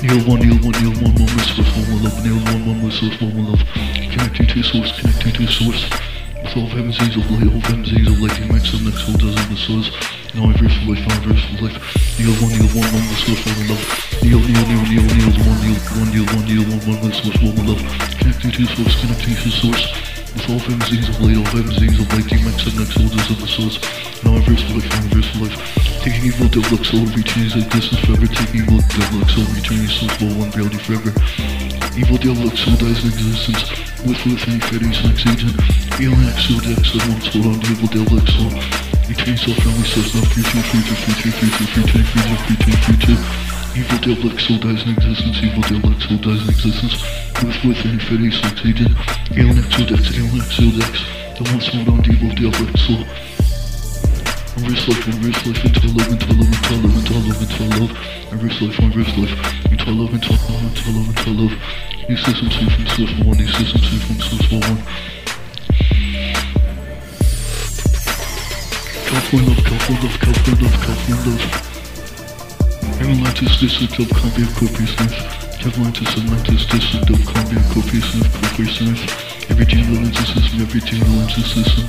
Kneel one, kneel one, kneel one, one with source, one with love, kneel one, one with source, one with love. Connecting to source, connecting to source. With all heaven's angels of light, all heaven's angels of light, the max of next, all does of the source. Now I verse life, now I verse life. Kneel one, kneel one, one with source, one with love. Kneel, kneel, kneel, kneel, kneel, one, kneel, one, kneel, one, kneel, one, one with source, one with love. Connecting to source, connecting to source. With all angels of light, all angels of light, the max of next, all does of the source. Now I verse life, now I verse life. Taking evil devil soul, reaching his existence forever. Taking evil devil soul, returning soul for one reality forever. Evil devil soul dies in existence. With with any fetish next agent. Alien X soul X that once hold on to evil devil soul. Soul family source now future, future, future, future, future, future, future, future. Evil devil soul dies in existence. Evil devil soul dies in existence. With with fetish next agent. Alien X soul X, Alien X soul X that once hold on evil devil soul. Reverse life, reverse life, into love, into love, into love, into love, into love. Reverse life, reverse life, into love, into love, into love, into love. New system two from source one, new system two from source one. California love, California love, California love, California love. Atlantis district of Columbia Corporation. Atlantis, Atlantis district of Columbia Corporation, Corporation. Every gene lenses system, every gene lenses system.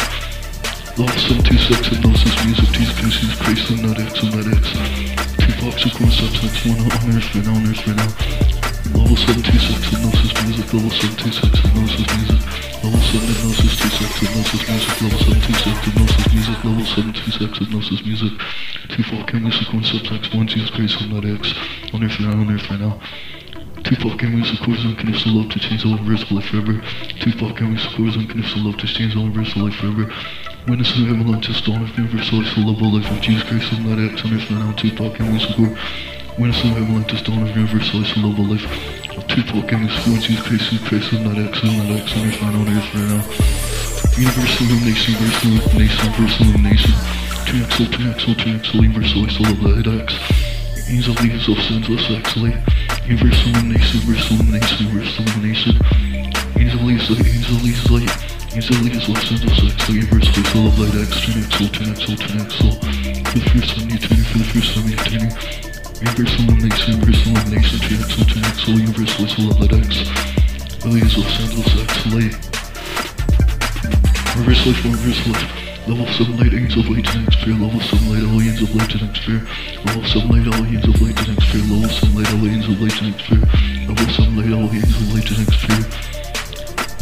Love 76 hypnosis music, these cases, and not X not X. Two box of core substance, one on earth now, on earth. Level 76 hypnosis music, level 76 hypnosis music. Level 7 hypnosis 26 hypnosis music, level 76 hypnosis music, level 76 hypnosis music. Two fucking music, one subtext, one Jesus Christ and not X. On earth now, on earth right now. Two fucking music cores unconditional love to change all universal life forever. Two fucking music cores unconditional love to change all universal life forever. Witness of heaven unto dawn of universal life, full love of life of Jesus Christ of not X on earth now. Two fucking music core. Witness of heaven unto dawn of universal full love of life. Two fucking music core, Jesus Christ, Jesus Christ of not X not X earth right now, on earth right now. Universal illumination, universal illumination, universal illumination. Two XL, two XL, two XL, universal life, full love light X. Angel leaves of sinless actually. Universal illumination, universal illumination, universal illumination. Angel leaves light, angel leaves light. Angel leaves of sinless actually. Universal life, full of light X. Twin XL, twin XL, twin XL. For the first time you're turning, for the first time you're turning. Universal illumination, universal illumination, twin XL, twin XL, universal full of light X. Leaves of sinless actually. Reverse life, reverse life. Level 7 light aliens of light and experience. Level 7 light aliens of light and experience. Level 7 light aliens of light and experience. Level 7 light aliens of light and experience. Level 7 light aliens of light and experience.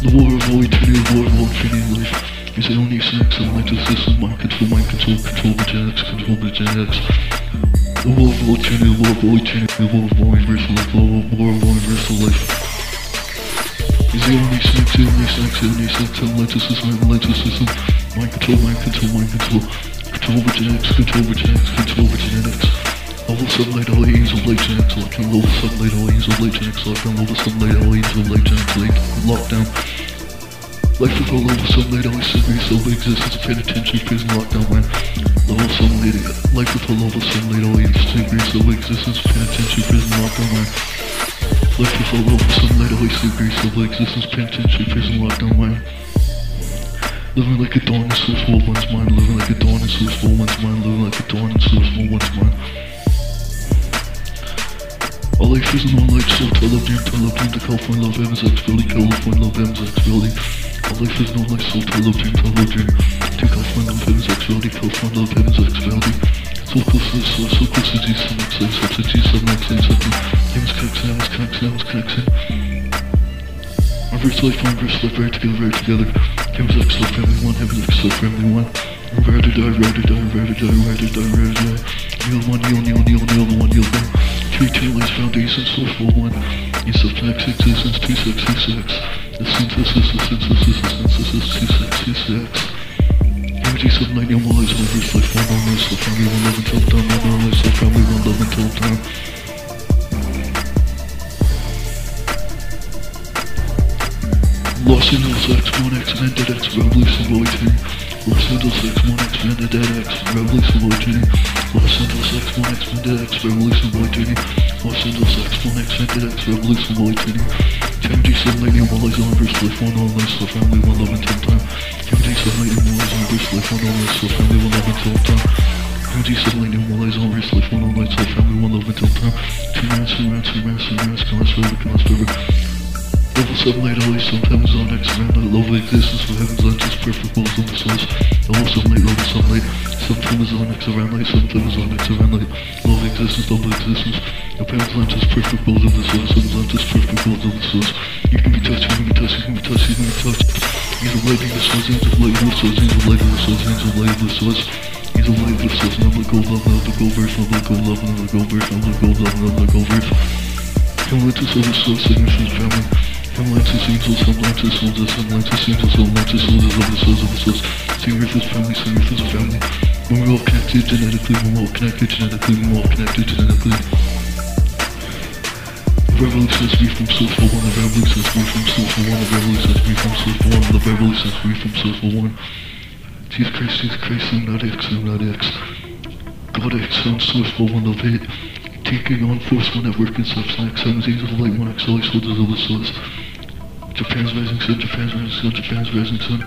The war of all eternity, the war of all infinity life. Is the only sex of mental system, mind control, mind control, control the genetics, control the genetics. All war of all eternity, the war of all universal life, war of all universal life. Is the only sex, the only sex, the only sex of mental system, mental system. Mind control, mind control, mind control. Control over genetics, control over genetics, control over genetics. Level 7 light aliens of light genetics lockdown. Level 7 light aliens of light genetics lockdown. Level 7 light aliens of light genetics lockdown. Life of all level 7 light aliens severe silver existence penitentiary prison lockdown man. Level 7 light life of all level 7 light aliens severe silver existence penitentiary prison lockdown man. Life of all level 7 light aliens severe silver existence penitentiary prison lockdown man. Living like a dawn in source for one's mind, living like a dawn in source for one's mind, living like a dawn in source for one's mind. All life is no light, so tell love dream, tell love dream to California love M's X Philly, California love M's X Philly. All life is no light, so tell love love dream to California love M's X Philly, California love M's X Philly. So close to the source, so close to G7, X, X, up to G7, X, X, up to James Coxon, James Coxon, James Coxon. Reverse life, one reverse life, right together, right together. James X, so family one, James X, so family one. Rare to die, rare to die, rare to die, rare to die, rare to die. Kneel one, kneel, kneel, kneel, kneel, one, kneel one. Three, two, lays foundation, source for one. The synthesis, the synthesis, the synthesis, two, sex, two, sex. Energy sub night, your lives, and reverse life, one on this, so family one love until time, one on this, so family one love until time. Los Angeles X1 X Vended X Revolution Voyager Los Angeles X1 X Vended X Revolution Voyager Los Angeles X1 X Vended X Revolution Voyager Los Angeles X1 X Vended X Revolution Voyager Kevin G7 Lady on Lies on Verse Life 1 on Lies So Family 1 Love Until Time G7 Lady on Lies on Verse Life 1 on Lies So Family 1 Love Until Time G7 Lady on Lies on Verse Life 1 on Lies So Family 1 Love Until Time Two rounds, two rounds, two rounds, two rounds Can last forever, can last forever Level 7 light always sometimes on X man The love existence for heaven's is perfect wills on the source Level 7 light, level 7 light. Sometimes on X around light, sometimes on X around light Love existence, of existence. Your parents' is perfect wills of the source Heaven's is perfect wills of the source You can be touched, you can be touched, you can be touched, you can be touched. He's a light of the source, he's a light of the source, he's a light of the source, he's a light of the source He's a light of the source, love, never go verse, never go love, never go verse, never go love, never go verse. Come let us the source, significance family Atlantis angels, Atlantis soldiers, Atlantis angels, Atlantis soldiers of the souls of the souls. Sing Earth is family, Earth is family. When we're all connected genetically, when we're all connected genetically, when we're all connected genetically. Revolution is free from source for one, the revolution is free from source for one, the revolution is free from source for one, the revolution is free from source for one. Jesus Christ, Jesus Christ, not X. God X on source for one of it. Taking on force one network and substance X, seven of light, one X, always soldiers of the. Japan's rising sun, Japan's rising sun, Japan's rising sun.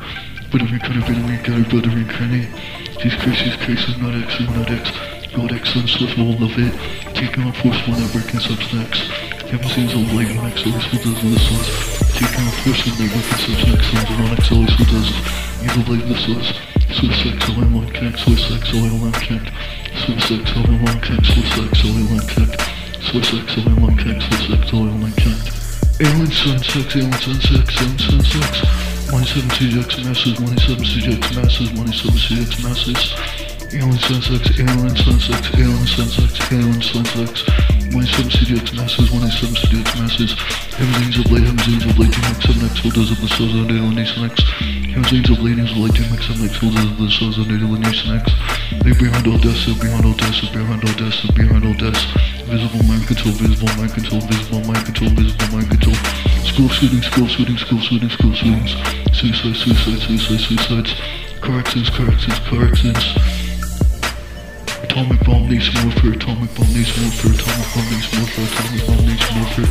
Buddha reincarnate, Buddha reincarnate, Buddha reincarnate. Jesus Christ, Jesus Christ, I'm not X, I'm not X. God X, Son, Source, all of it. Taking on force, one network, and substance. Heaven's angel, light, one X, always who does the source. Taking on force, one network, and substance. Sons of one X, always who does. Angel, light, the source. Source X, OM, one connect, Source X, OM, one connect. Source X, OM, one connect, Source X, OM, one connect. Source X, OM, one connect, Source X, OM, one connect. Alien Sun Sex, Alien Sun Sex, Alien Sun Sex. 27 CGX masses, 27 CGX masses, 27 CGX masses. Alien Sun Sex, Alien Sun Sex, Alien Sun Sex, Alien Sun Sex. 27 CGX masses, 27 CGX masses. Heaven's Angels of Heaven's Angels of Light, DMX, 7X, holders of the souls of the Alien X. Angels of Light, Angels of Light, DMX, 7X, holders of the souls of the Alien X. They behind they behind they behind they behind deaths. Visible mind control, visible mind control, visible mind control, visible mind control. School shootings, school shootings, school shootings, school shootings. Suicide, suicide, suicide, suicides. Accidents, car accidents. Atomic bomb needs warfare, atomic bomb needs warfare, atomic bomb needs warfare, atomic bomb needs warfare.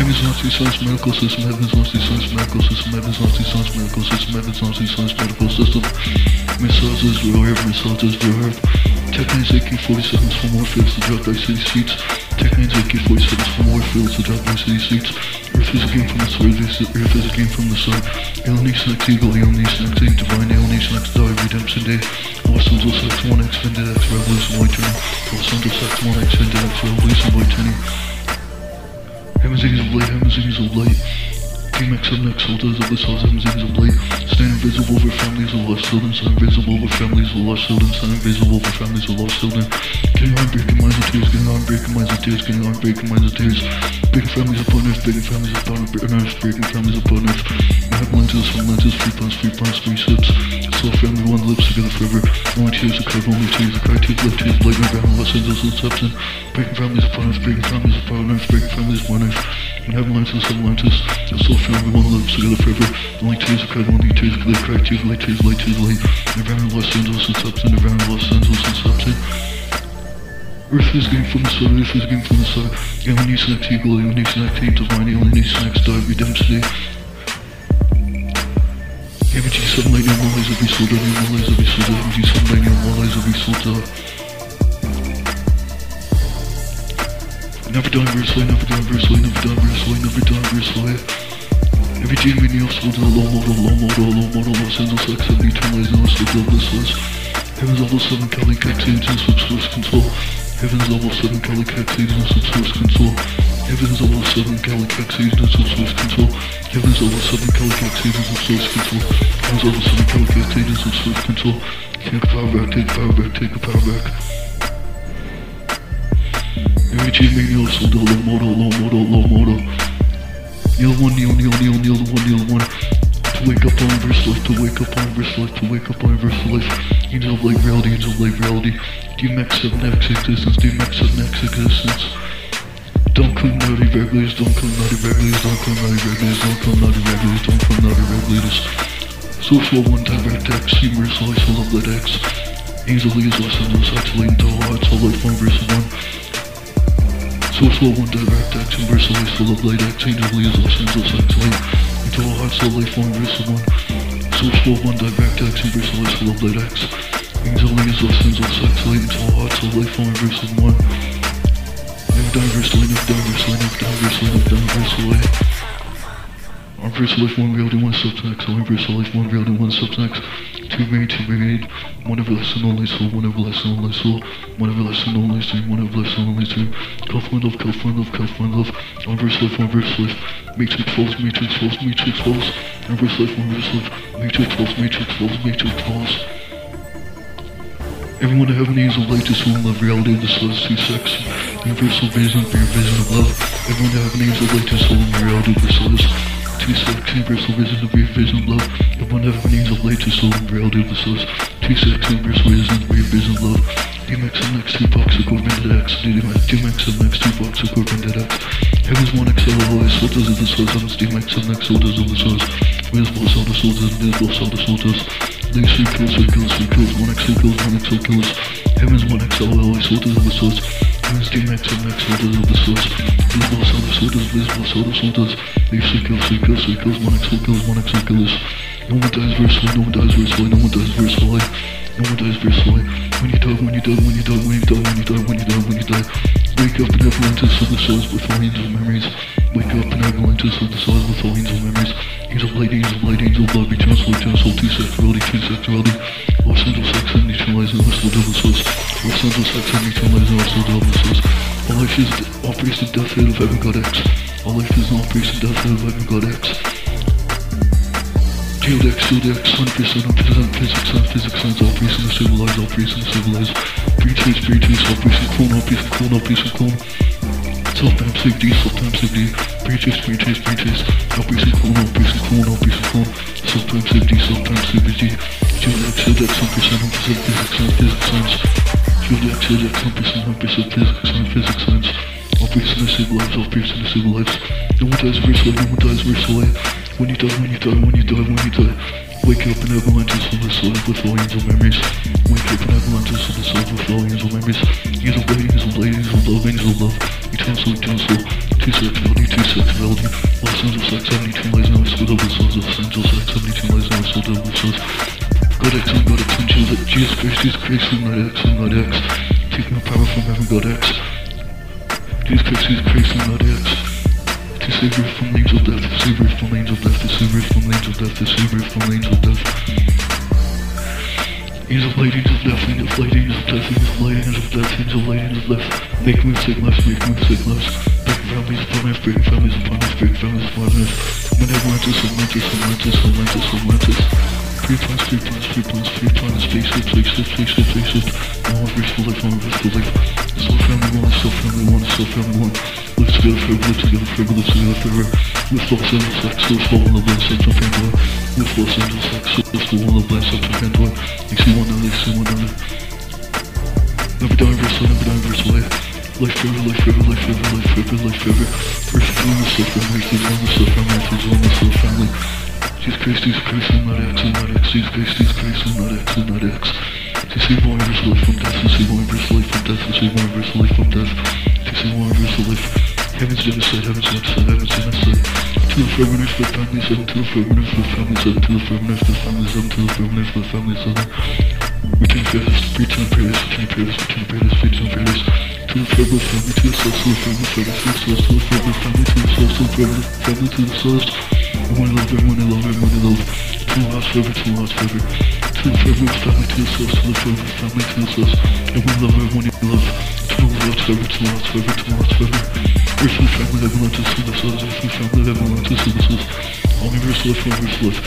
Heaven's Nazi Science Medical System, Heaven's Nazi Science Medical System, Heaven's Nazi Science Medical System, Heaven's Nazi Science Medical System. Massages, reserve, massages, reserve. Techniques AK-47s for more fields to drop by city seats. Techniques AK-47s for more fields to drop by city seats. Earth is a game from the sun, Earth is a game from the sun. Alien Nation X Eagle, Alien Nation X Eight, Divine Alien Nation X Die, Redemption Day. Los Angeles X 1X, Vended X, Revolution White Journey. Los Angeles X 1X, Vended X, Revolution White Journey. Heaven's of Light, Heaven's of Light. Team X of Next Soldiers of Souls, Heaven's Angels of Light. Stand invisible over families of lost children, Stay invisible for families of lost children, Stay invisible for families of lost children. Getting on breaking minds of tears, getting on breaking minds of tears, getting on breaking minds of tears. Breaking families upon earth, breaking families upon earth, breaking families upon earth. I have lenses, some lenses, free plans, free plans, free sips. Soul family, one lives together forever. Only tears that cry, only tears that cry, tears, love tears, and ground, Los Angeles and substance. Breaking families upon earth, breaking families upon earth, breaking families upon earth. I have lenses, some lenses. Soul family, one lives together forever. Only tears that cry, only tears that cry, tears, light, tears, light, tears, light. Around Los Angeles and substance, around Los Angeles and substance. Is game from the Earth is game from the sun. Alien Nation X Eagle, Alien Nation X Eight, Divine Alien Nation X Die, Redemption Day. MG Sunlight, Your Lies of Soldier, Your Lies of Soldier, MG Sunlight, Your Lies of Soldier. Never die versely, never die versely, never die versely, never die versely. Every Jamie Neal soldier, low model, low model, low model, Los Angeles X, 72 lies, no, still love list. Heaven's level 7 Kelly Kex agents with source of control. Heaven's level 7 Kelly Kex agents with source control. Heaven's level 7 Kelly Kex agents with source control. Heaven's level 7 Kelly Kex agents with source control. Heaven's level 7 Kelly Kex agents with source control. Take power back, take power back, take a power back. MG Mania, so the low moto, low moto, low moto. Kneel one, kneel, kneel, kneel, kneel one, kneel one. To wake up on verse life, to wake up on verse life, to wake up on verse life. Angel of light reality, angel of light reality. DMX of next existence, DMX of next existence. Don't come naughty regulars, don't come naughty regulars, don't come naughty regulars, don't come naughty regulars, don't come naughty regulars. Social one direct X, humorous life, full of that X. Angel is Los Angeles, activating to hearts, all life one verse one. Social one direct X, life, full of light X. Angel is Los Angeles, activating into all hearts, all life one verse one. One direct X, humorous life, full of light X. Angel is Los Angeles, activating into all hearts, all life one verse one. Never diverse line, never diverse line, never diverse line, never diverse line. Our verse life, one reality, one subtext. Our verse life, one reality, one subtext. Made, two made. One everlasting, only soul. One everlasting, only soul. One everlasting, only stream. One everlasting, only stream. California love, California love, California love. Our verse life, one verse life. Matrix falls, matrix falls, matrix falls. Our verse life, one verse life. Matrix falls, matrix falls, matrix falls. Everyone in heaven needs a light to swim love reality of the two sex. Universal vision for vision of love. Everyone in heaven needs a light to swim reality of the soul's two sex. Universal vision of your vision of love. In heaven needs a light to swim reality of the soul's two sex. Universal vision of love. DMX and next two bucks according to X. DMX and next two bucks according to X. Heaven's one always. What does it the source? I'm DMX and soldiers of the source. Visible soul the soldiers, invisible soul the soldiers. These three kills, three kills, three kills, one XL kills, one XL kills. Heaven's one XL always. Soldiers of the source. Heaven's DMX and next soldiers of the source. The soldiers, visible soul the soldiers. These three kills, three kills, three kills, one XL kills, one XL kills. No one dies versely, no one dies versely, no one dies versely. No one dies versely. When you die, when you die, when you die, when you die, when you die, when you die, when you die. Wake up and in Atlantis of the souls with all angel memories. Wake up and in Atlantis of the souls with all angel memories. Angel light, angel light, angel love, eternal soul, eternal soul, two sexuality, two sexuality. Los Angeles sex and the soul double souls. Los Angeles sex and eternalizing the soul double souls. All life is all priest and death of heaven god X. All life is all priest and death of heaven god X. Shield X, Shield X, 100% on physics, and physics, science, all priests and civilized, all priests and civilized. Free choice, free choice, all priests and clone, all priests and clone, all priests and clone. Sig D, self-time, sig. Free choice, free choice, free choice. All priests and clone, all priests and clone, all priests and clone. Self-time, sig D, self-time, sig D. Shield X, Shield X, 100% on physics, and physics, science. Shield X, Shield X, 100% on physics, and physics, science. All priests and civilized, all priests and civilized. No one dies versely, no one dies versely. When you die, when you die, when you die, when you die. Wake up in Atlantis of the soul with all angel memories. Wake up in Atlantis of the soul with all angel memories. Angel of light, of angel of love, angel of love. Eternal soul. Two sexuality, two sexuality. Los Angeles sex, 72 lies in our soul, double souls. Los Angeles sex, 72 lies in our soul, double souls. God X and God X and Jesus, Jesus Christ, Jesus Christ, and God X and God X. Taking the power from heaven, God X. Jesus Christ, Jesus Christ, and God X. To save her from lanes of death, save her from lanes of death, to save her from lanes of death, to save her from lanes of death. Angel of light, angel of death, angel of light, angel of death, angel of light, angel of death, angel light, angel of death. Make me sick lives, make me sick lives. Breaking families upon us, breaking families upon us, breaking families upon us. When Atlantis, Atlantis, Atlantis, Atlantis, Atlantis. Three plans, three plans, three plans, three plans, spaceship, spaceship, spaceship, spaceship. All of for life, all of for life. Soul family one, soul family one, soul family one. Live together forever, live together forever, live together forever. With Los Angeles sex, souls fall in love, blind sex, and Pandora. With Los Angeles sex, souls fall in love, blind sex, and Pandora. See one another, see one another. Never die, verse never die, verse away. Life forever, life forever, life forever, life forever, life forever. Is on the family, earth is on the family, earth is on the soul family. Jesus Christ, Jesus Christ, I'm not X, I'm not X, Jesus Christ, Jesus Christ, I'm not X, I'm not X. To save one verse life from death, to save one verse life from death, to save one verse life from death, to save one verse life. Heaven's genocide, heaven's genocide, heaven's genocide. To the firmament for family seven, to the firmament for family seven, to the firmament for family seven, to the firmament for family seven. Return fearless, return fearless, return fearless, return fearless, return fearless. To the firmament family, to the source, to the firmament family, to the source, to the firmament family, to the source, to the firmament family, to the source. Everyone love, everyone love, everyone love. Two hearts forever, two hearts forever. Two To the family, family to the source, to the family, family to the source. We love everyone love much, every too much, every too much, every Wish we family never learned to see themselves, wish we family never learned to see themselves Omniverse life, omniverse life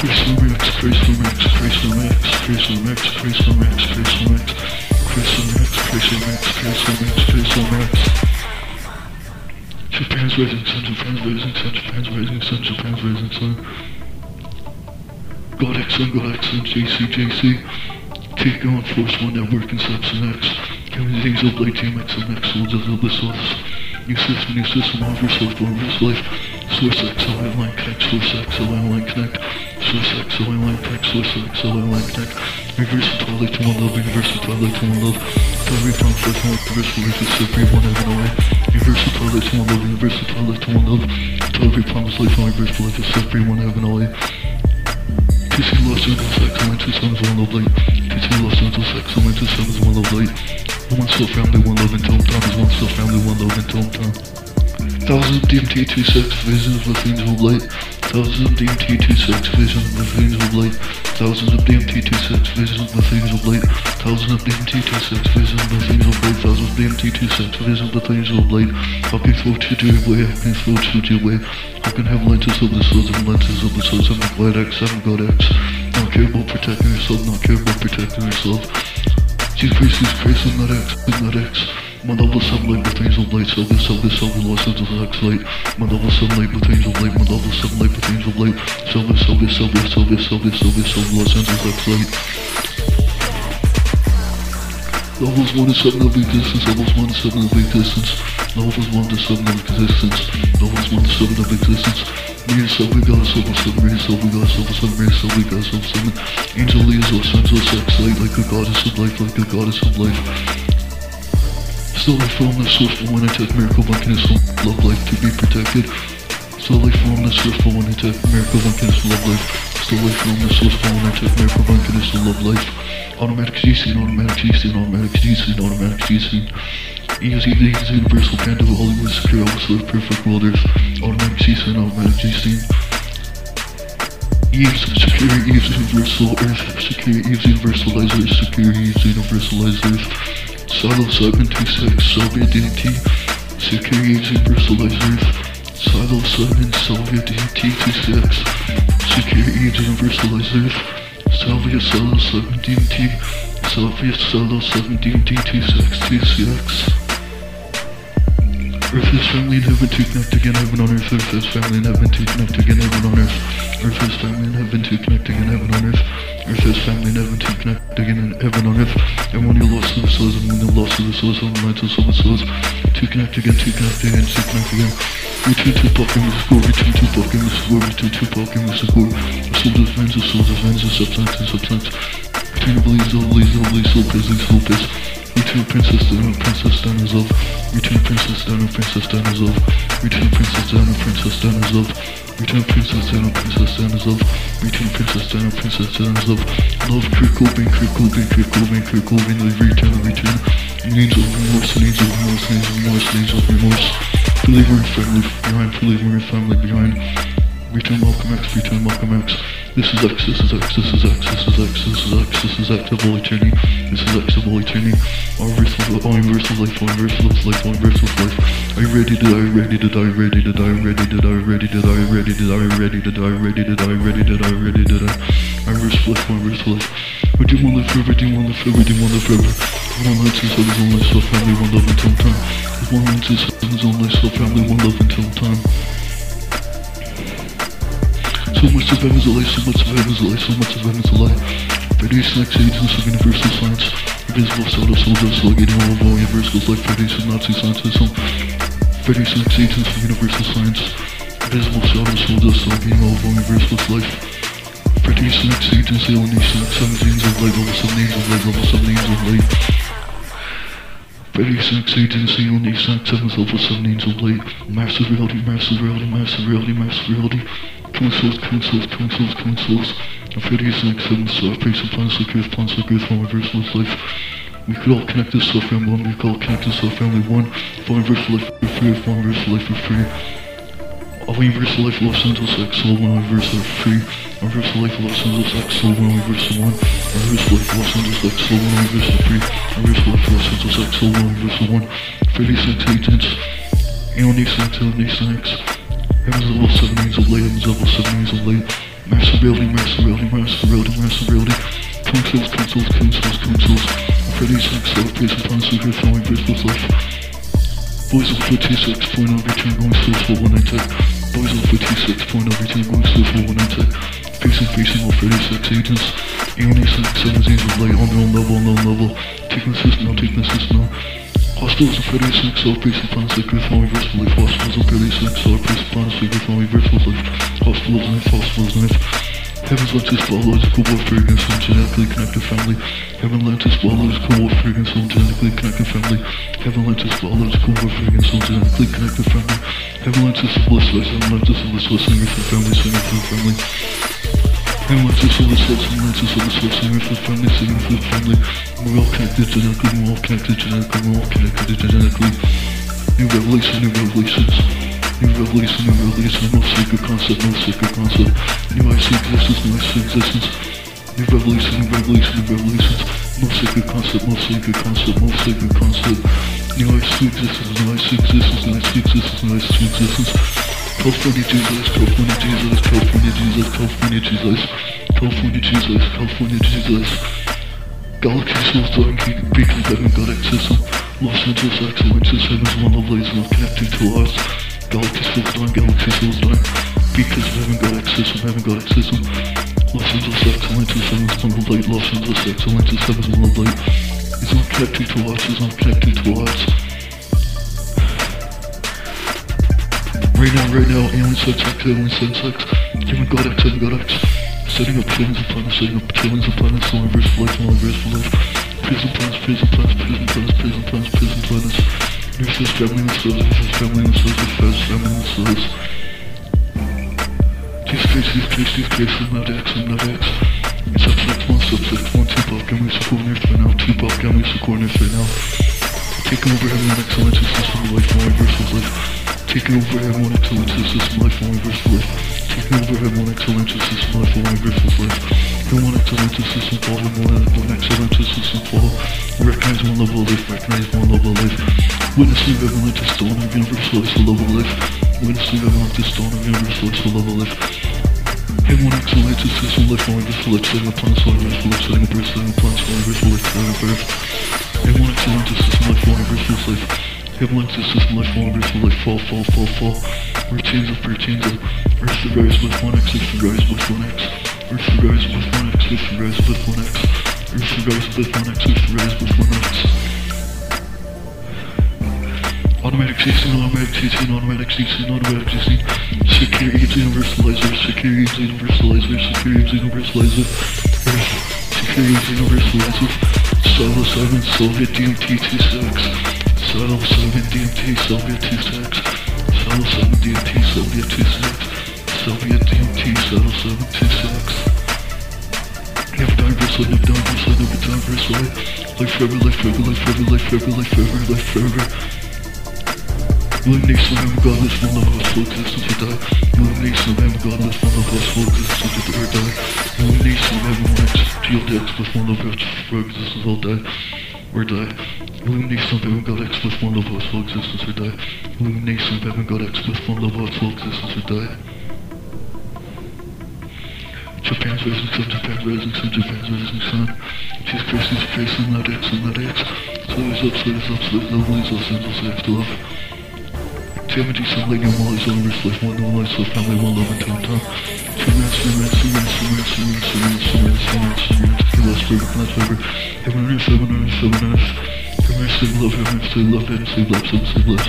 Crystal Max, Crystal Max, Crystal Max, Crystal Max, Crystal Max, Crystal Max Crystal Max, Crystal Max, Crystal Max, Crystal Max Japan's raising sun, Japan's raising sun, Japan's raising sun, Japan's raising sun God X, God X, JC, JC Take on Force One Network and X Kevin Diesel, Blade Team X and X, Soldiers of the Source. New system, new system, Onverse Life, Onverse Life. Source X, LA Line Connect, Source X, LA Line Connect. Source X, LA Line Connect, Source X, LA Line Connect. Reverse Twilight to one love, reverse Twilight to one love. Every time for one, reverse is every one heaven away. Reverse Twilight to one love, reverse Twilight to one love. To every promise life, reverse is every one heaven away. See Los Angeles excellence, two sons, one love light. See Los Angeles excellence, two sons, one love light. One soul family, one love until time is one soul family, one love until time. Thousands of DMT 26 visions of the things of light. Thousands of DMT 26 visions of the things of light. Thousands of DMT 26 visions of the things of light. Thousands of DMT 26 visions of the things of light. Thousands of DMT 26 visions of the things of light. How can float to your way? How can float to your way? How can have lenses of the souls and lenses of the souls? I'm God X, I'm a God X. Not care about protecting yourself, not care about protecting yourself. She's Two faces, face on that X, in that X. My novel sunlight with angel light, sell this, sell this, sell me license of X-Light. My novel sunlight with angel light, my novel sunlight with angel light. Sell this, sell this, sell this, sell this, sell this, sell this, sell me license of X-Light. Novels 1 is seven of existence, Novels 1 to seven of existence, Novels 1 to seven of existence, Novels 1 to seven of existence, Read yourself, we got ourselves something, read yourself, we got ourselves something, read yourself, we got ourselves something. Angel leaves or sex, light like a goddess of life, like a goddess of life. Still I from the source for one attack, miracle one can love life to be protected. Still I from the source for one attack, miracle one can love life. From the source for one attack, miracle mechanism, love life. Automatic G-Scene, automatic G-Scene, automatic G-Scene, automatic G-Scene. Easy things, universal panda, Hollywood, secure, absolute, perfect world earth. Automatic G-Scene, automatic G-Scene. Eves, secure Eves, universal earth, secure Eves, universalizers, secure Eves, universalizers. Silo 726, Soviet DT, secure Eves, universalizers. Silo 7, Soviet DT 26, Security doesn't virtualizers. Salvia Cello 7 DMT. Salvia Cello 7 DMT 262CX. Earth is family in heaven to connect again, heaven on earth. Earth is family in heaven to connect again, heaven on earth. Earth is family in heaven to connect again, heaven on earth. Earth is family in heaven to connect again, in heaven on earth. And when you're lost to the souls, and when you're lost to the souls, the lights of the souls, to connect again, to connect again, to connect again. Return to fucking the score, return to fucking the score, return to fucking the score. Souls of friends, of substance, and substance. Return to Blaze, Blaze, Blaze, soul piss, soul piss. Return princess down, princess down love. Return princess down, princess down love. Return princess down, princess down love. Return princess down, princess down love. Return princess down, princess down as love. Kurt Cobain, Kurt Cobain, Kurt Cobain, Kurt Cobain, the return, return. Needs of remorse, needs of remorse, needs of remorse, needs of remorse. Believer in family behind, believer in family behind. Return Malcolm X, return Malcolm X. This is X, this is X, this is X, this is X, this is X, this is X of all eternity. This is X of all eternity. Our verse of our verse of life, our verse of life, our verse of life. Are you ready to die? Ready to die? Ready to die? Ready to die? Ready to die? Ready to die? Ready to die? Ready to die? Ready to die? Ready to die? Our verse of life, our verse of life. You want to live forever? Do to live forever? Do to live forever? One life to seven, one life, so family, one love until time. One life to seven, one life, so family, one love until time. So much of heaven's a so much of heaven's a so much of heaven's a lie. Radiation accidents of universal science, invisible solar soldiers, slugging all of all universe goes like radiation Nazi scientism. Radiation accidents of universal science, invisible solar soldiers, slugging all of all universe with life. Radiation accidents, alienation, seventeens of life, almost some names of life, almost some names of life. Radiation accidents, alienation, seventeens of life, almost some names of life. Massive reality, massive reality, massive reality, massive reality. Massive reality souls, killing souls, killing souls. Various next seven star face and plans like earth, plans like earth, from reversal of life. We could all connect this to family one, we could all connect this to family one. For reversal life for free, for reversal life for free. All universe life, Los Angeles X, soul, one universe life, free. Universe life, Los Angeles X, soul, one universe one. Universe life, Los Angeles X, soul, one universe three. Universe life, Los Angeles X, soul, one universe one. 36 agents. Aeon X, Aeon X. Angelo Samanzale, Angelo Samanzale, Machiavelli, Machiavelli, Machiavelli, Machiavelli, Consoles, Consoles, Consoles, Consoles, Freddy's Excel, Basic Fancy, Great Family, Baseball Stuff, Boys of 56, Point Every Time Going Slow for One Night Tech, Boys of 56, Point Every Time Going Slow for One Night Tech, Facing Facing with 36 Agents, Alien 6, 7 Angels Light, on their own level, on their own level, taking assist no, taking assist no. Hostels and pretty snakes are priests and friends, they grew from reverse belief. Hostels and pretty snakes are priests and friends, they grew from reverse belief. Hostels and hostels and Heaven's lent us biological warfare against some genetically connected family. Heaven lent us biological warfare against some genetically connected family. Heaven lent us biological warfare against some genetically connected family. Heaven lent us a bliss, heaven lent us a bliss, singer from family, singer from family. Heaven Lentis of bliss, Heaven Lentis of bliss, singer for family, singer for family. We're all connected genetically, we're all connected genetically, we're all connected genetically. New revelation, new revelations. New revelation, new revelation, no sacred concept, no sacred concept. New I see existence, new I see existence. New revelation, new revelation, new revelations. No sacred concept, no sacred concept, no sacred concept. New I see existence, new I see existence, new I see existence, new I see existence. California Jesus, California Jesus, California Jesus, California Jesus, California Jesus, California Jesus. Galaxy souls dying, beacon heaven, God access Los Angeles excellence, heaven's one of lays, not connected to us. Galaxy souls dying, galaxy dying. Because of heaven, God access heaven, God access Los Angeles excellence, heaven's one of light. Los Angeles excellence, heaven's one of light. It's not connected to us, it's not connected to us. Right now, right now, alien sex, alien sex, X. Heaven, God X, heaven, God X. Setting up trillions of planets, setting up trillions of planets, all inverse for life, all inverse for life. Prison planets, prison planets, prison planets, prison planets, prison planets. Nurses, family and souls, nurses, family and souls, affairs, family and souls. These case, these case, these case, I'm not X, I'm not X. Subsect 1, subsect 1, Tupac, got me support nerf right now, Tupac, got me support nerf right now. Taking over heaven and excellence, system of life, all inverse of life. Take over everyone until it says it's my falling verse worth. Taking over everyone until it says it's my falling verse worth. Everyone until it says it's involved in one level, next level until it's involved. Recognize one level of life, recognize one level of life. Witnessing everyone to stone of universal is the love of life. Witnessing everyone to stone of universal is the love of life. Everyone until it says it's life falling verse worth. Setting a plan, setting a plan, setting a birth, setting a plan, setting a verse worth, setting a birth. Everyone until it says it's my falling verse life. The system life, all universal life, fall, fall, fall, fall. Routines up, routines up. Earth to rise with 1x, Earth to rise with 1x. Earth to rise with 1x, Earth to rise with 1x. Earth to rise with 1x, Earth to rise with 1x. Automatic 16, automatic 16, automatic 16, automatic 16. Security universalizer, security universalizer, security universalizer. Earth, security universalizer. Silo 7, Soviet DMT 26. Sarım Sovyet DMT, Sovyet T-Sex Sarım Sovyet DMT, Sovyet T-Sex Sovyet DMT, Sarım Sovyet T-Sex Never die, verse life, never die, verse life, never die, verse life Life forever, life forever, life forever, life forever, life forever, life forever Elimination of every godless, none of us focus until die Elimination of every godless, none of us focus until die Elimination of every match to your death with one of us, forever, this is all die or die. Illumination of heaven, God X with one of us, full existence or die. Illumination of heaven, God X with one of us, full existence or die. Japan's rising sun, Japan's rising sun, Japan's rising sun. Jesus Christ, Christ, and that X, and that X. Slaves up, slaves up, slaves up, slaves up, slaves up, slaves love. TMT, sunlight, new mollies, all rich life, one no life, family, one love, and time, time. Minutes, two minutes, two minutes, two minutes, two minutes, two minutes, two minutes, two minutes, Heaven earth, heaven earth, heaven earth. Heaven earth, save love, heaven earth, save love, heaven save love, seven save lives.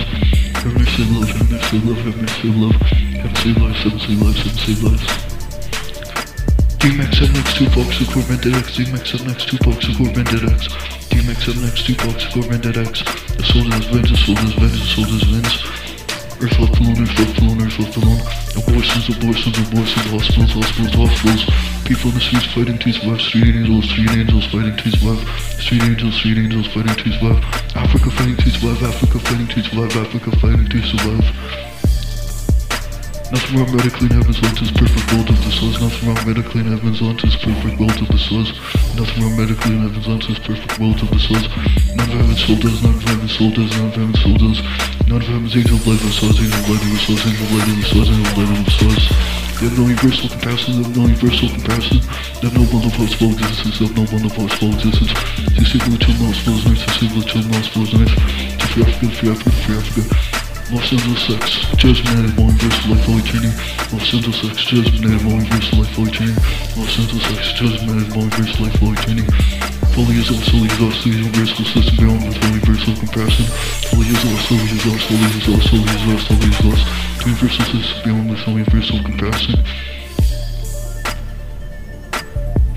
Heaven earth, save love, heaven earth, save love, heaven earth, save love. Heaven save lives, seven save lives, seven save lives. DMX 7X 2 box of core Vendetta X DMX 7X 2 box of core Vendetta X DMX 7X 2 box of core Vendetta X The soul is Vince, the soul is Vince, the soul is Vince Left alone, left alone, left alone Abortions, abortions, abortions, hospitals, hospitals, hospitals People in the streets fighting to survive Street angels, street angels fighting to survive Street angels, street angels fighting to survive Africa fighting to survive, Africa fighting to survive, Africa fighting to survive Nothing wrong medically in heaven's light is perfect world of the source. Nothing wrong medically in heaven's light is perfect world of the source. Nothing wrong medically in heaven's light is perfect world of the source. None of heaven's soul does, none of heaven's soul does, none of heaven's soul. None of them is angel blood, the source, angel blood, the source, angel blood, the source, angel blood, the source. They have no universal comparison, they have no universal comparison. They have no multiple existence, they have no multiple existence. This is equal to multiple existence, this is equal to multiple existence. Free Africa, free Africa, free Africa. Los Angeles sex, judgment and more universal life fully training. Los Angeles sex, judgment and more universal life fully training. Los Angeles sex, judgment and more universal life fully training. Fully is fully is us, the universal system beyond with universal comparison. Fully is us, fully is us, fully is fully is fully is universal system beyond with universal comparison.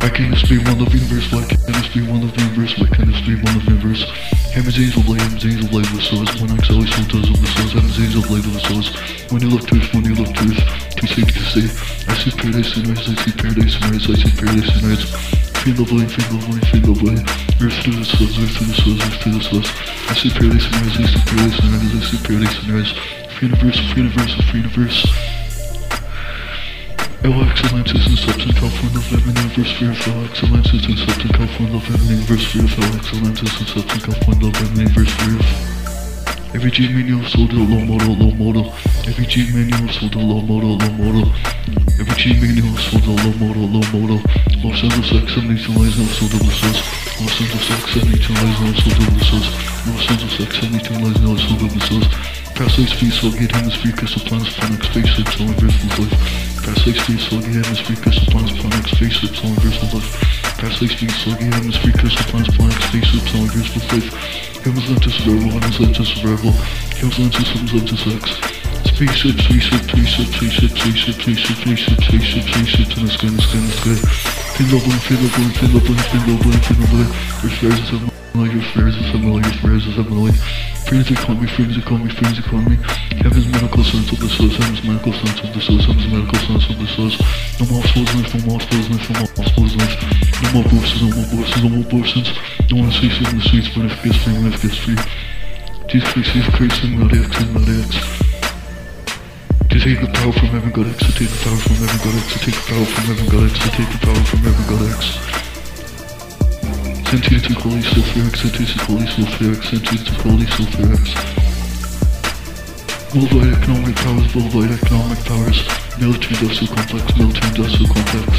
I can this be one of the universe, why can this be one of the universe, why can this be one of the universe? Heaven's angel blade, heaven's angel blade with souls, one X always soul does of the souls, heaven's angel blade with the souls. When you look to it, when you look to it, too safe to say. I see paradise and rise, I see paradise and rise, I see paradise and rise. Feel the blade, feel the blade, feel the blade. Earth to the souls, earth to the souls, earth to the souls. I see paradise and rise, I see paradise and rise, I see paradise and rise. Free universe, free universe, free universe. All excellence is in substance, come from the feminine verse. fear of all excellence is in substance, come from the living universe, fear of all excellence is in substance, come from the fear of Every G menu low model, low model. Every G menu of low model, low model. Every G menu of low model, low model. Los Angeles, the source. No santa sexy, anything lies on no double sauce. no santa sexy, anything lies on no double sauce. Past six feet, so get hemisphere, cast plans, planets, planets, spaceships, only verse of life. Past six feet, so get hemisphere, cast the planets, planets, spaceships, only verse of life. Past six feet, so get hemisphere, cast plans, planets, planets, spaceships, only verse of life. Humans not just verbal, humans not just verbal. Humans not just, humans not just sex. Spaceship, spaceship, spaceship, in the sky, in the sky, in the sky. Feel blue, feel blue, feel blue, feel blue, feel blue. Your fairs is heavenly, your fairs is heavenly, your fairs is heavenly. Friends that call me, friends that call me, friends that call me. Heaven's medical sense of the source, heaven's medical sense of the source, heaven's medical sense of the source. No more life, no more life, no more life. No more abortions, no more abortions, no more abortions. No one sees in the streets, but if gets free, it gets free. Jesus Christ, Jesus Christ, and not X, and not X. To take the power from heaven, God X, to take the power from heaven, God X, to take the power from heaven, God X, to take the power from heaven, God X. Sentient to Holy Sulfur X, sentient to Holy Sulfur X, to Holy Sulfur X. Worldwide economic powers, worldwide economic powers, military industrial complex, military industrial complex.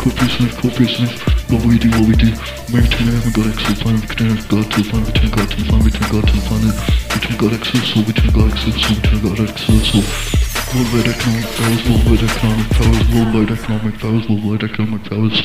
Corporate Smith, corporate Smith, what we do, what we do. Maritime heaven, God X, to the planet, of God to the planet, return God to the planet, return God to the planet, return God X to soul, return God X to soul, return God X to soul. Worldwide economic powers, worldwide economic powers, worldwide economic powers, worldwide economic powers.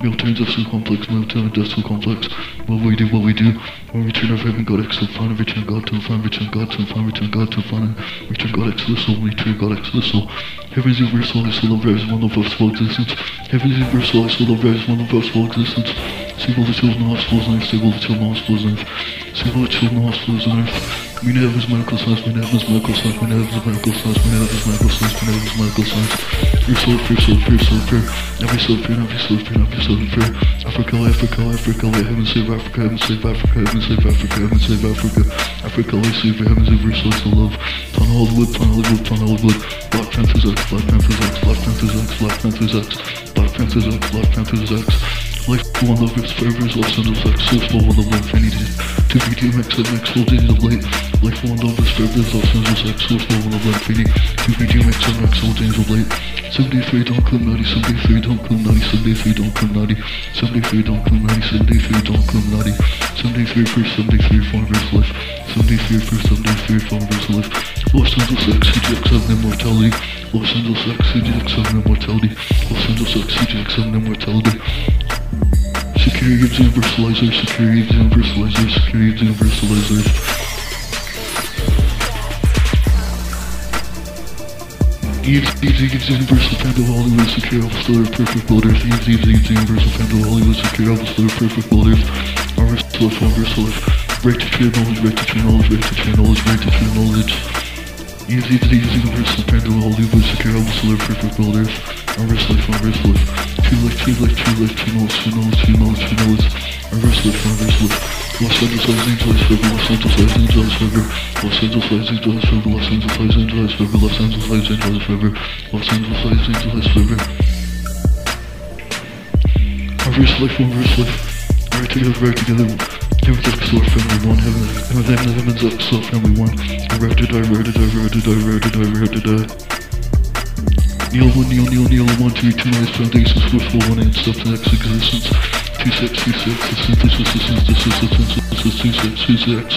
Military industrial complex, military industrial complex. What we do, what we do. When we return of heaven, God X to the planet, return God to the planet, return God to the planet, return God to the planet, return God X to the soul, return God X to the soul. Heaven's universal, I still love rise, one of us for existence. Heaven's universal, I still love rise, one of us for existence. Save all the children, hospitals, and earth, save all the children, hospitals, and earth. Save all the children, hospitals, and earth. Minerva's miracle sauce, Minerva's miracle sauce, Minerva's miracle sauce, Minerva's miracle sauce, Minerva's miracle sauce. You're so pure, so pure, so pure. Every so pure, every so pure, every so pure. Africa, Africa, Africa, let heaven save Africa, heaven save Africa, heaven save Africa, heaven save Africa. Africa, let save heaven save your source of love. Ton Hollywood, ton Hollywood, ton Hollywood. Black Panthers X, Black Panthers X, Black Panthers X, Black Panthers X. Black Panthers X, Black Panthers X. Life one love is forever is Los Angeles X, source for one love infinity. To VDM X, MX, full days of light. Life one love is forever is Los Angeles X, source for one love infinity. To VDM X, MX, full days of light. 73 don't come naughty, 73 don't come naughty, 73 don't come naughty, 73 don't come naughty, 73 don't come naughty, 73 for 73 for verse life, 73 for 73 for verse life. Los Angeles X, CGX have immortality. Los Angeles X, CGX have immortality. Los Angeles X, C. Jackson, and mortality. Security gives universalizers, security gives universalizers, security universalizer. universalizers. EFZ gives universal time to Hollywood, secure apostolic perfect builders. EFZ gives universal time to Hollywood, secure apostolic perfect builders. Armor slip, armor slip. Right to true knowledge, right to true knowledge, right to true knowledge, right to true knowledge. EFZ the universal time to Hollywood, secure apostolic perfect builders. I wrestle life, I wrestle. life. Tree life, tree life, tree life, tree knowledge, tree knowledge, tree knowledge, tree knowledge. I wrestle life, I wrestle. life. Los Angeles, Los Angeles, forever. Los Angeles, Los Angeles, forever. Los Angeles, Los Angeles, forever. Los Angeles, Los Angeles, forever. Los Angeles, Los Angeles, forever. Los Angeles, Los Angeles, forever. I rest life, I rest life. Alright, together, right together. Here we just sort family one, heaven, heaven, heaven, heaven's up, sort family one. I wrote it, I wrote it, I wrote it, I wrote it, I wrote it, I. Kneel one, kneel, kneel, kneel, one, two, two, nice foundations, four, four, one, eight, steps, next existence. Two, six, two, six, the synthesis, the synthesis, the synthesis, two, six, two, six.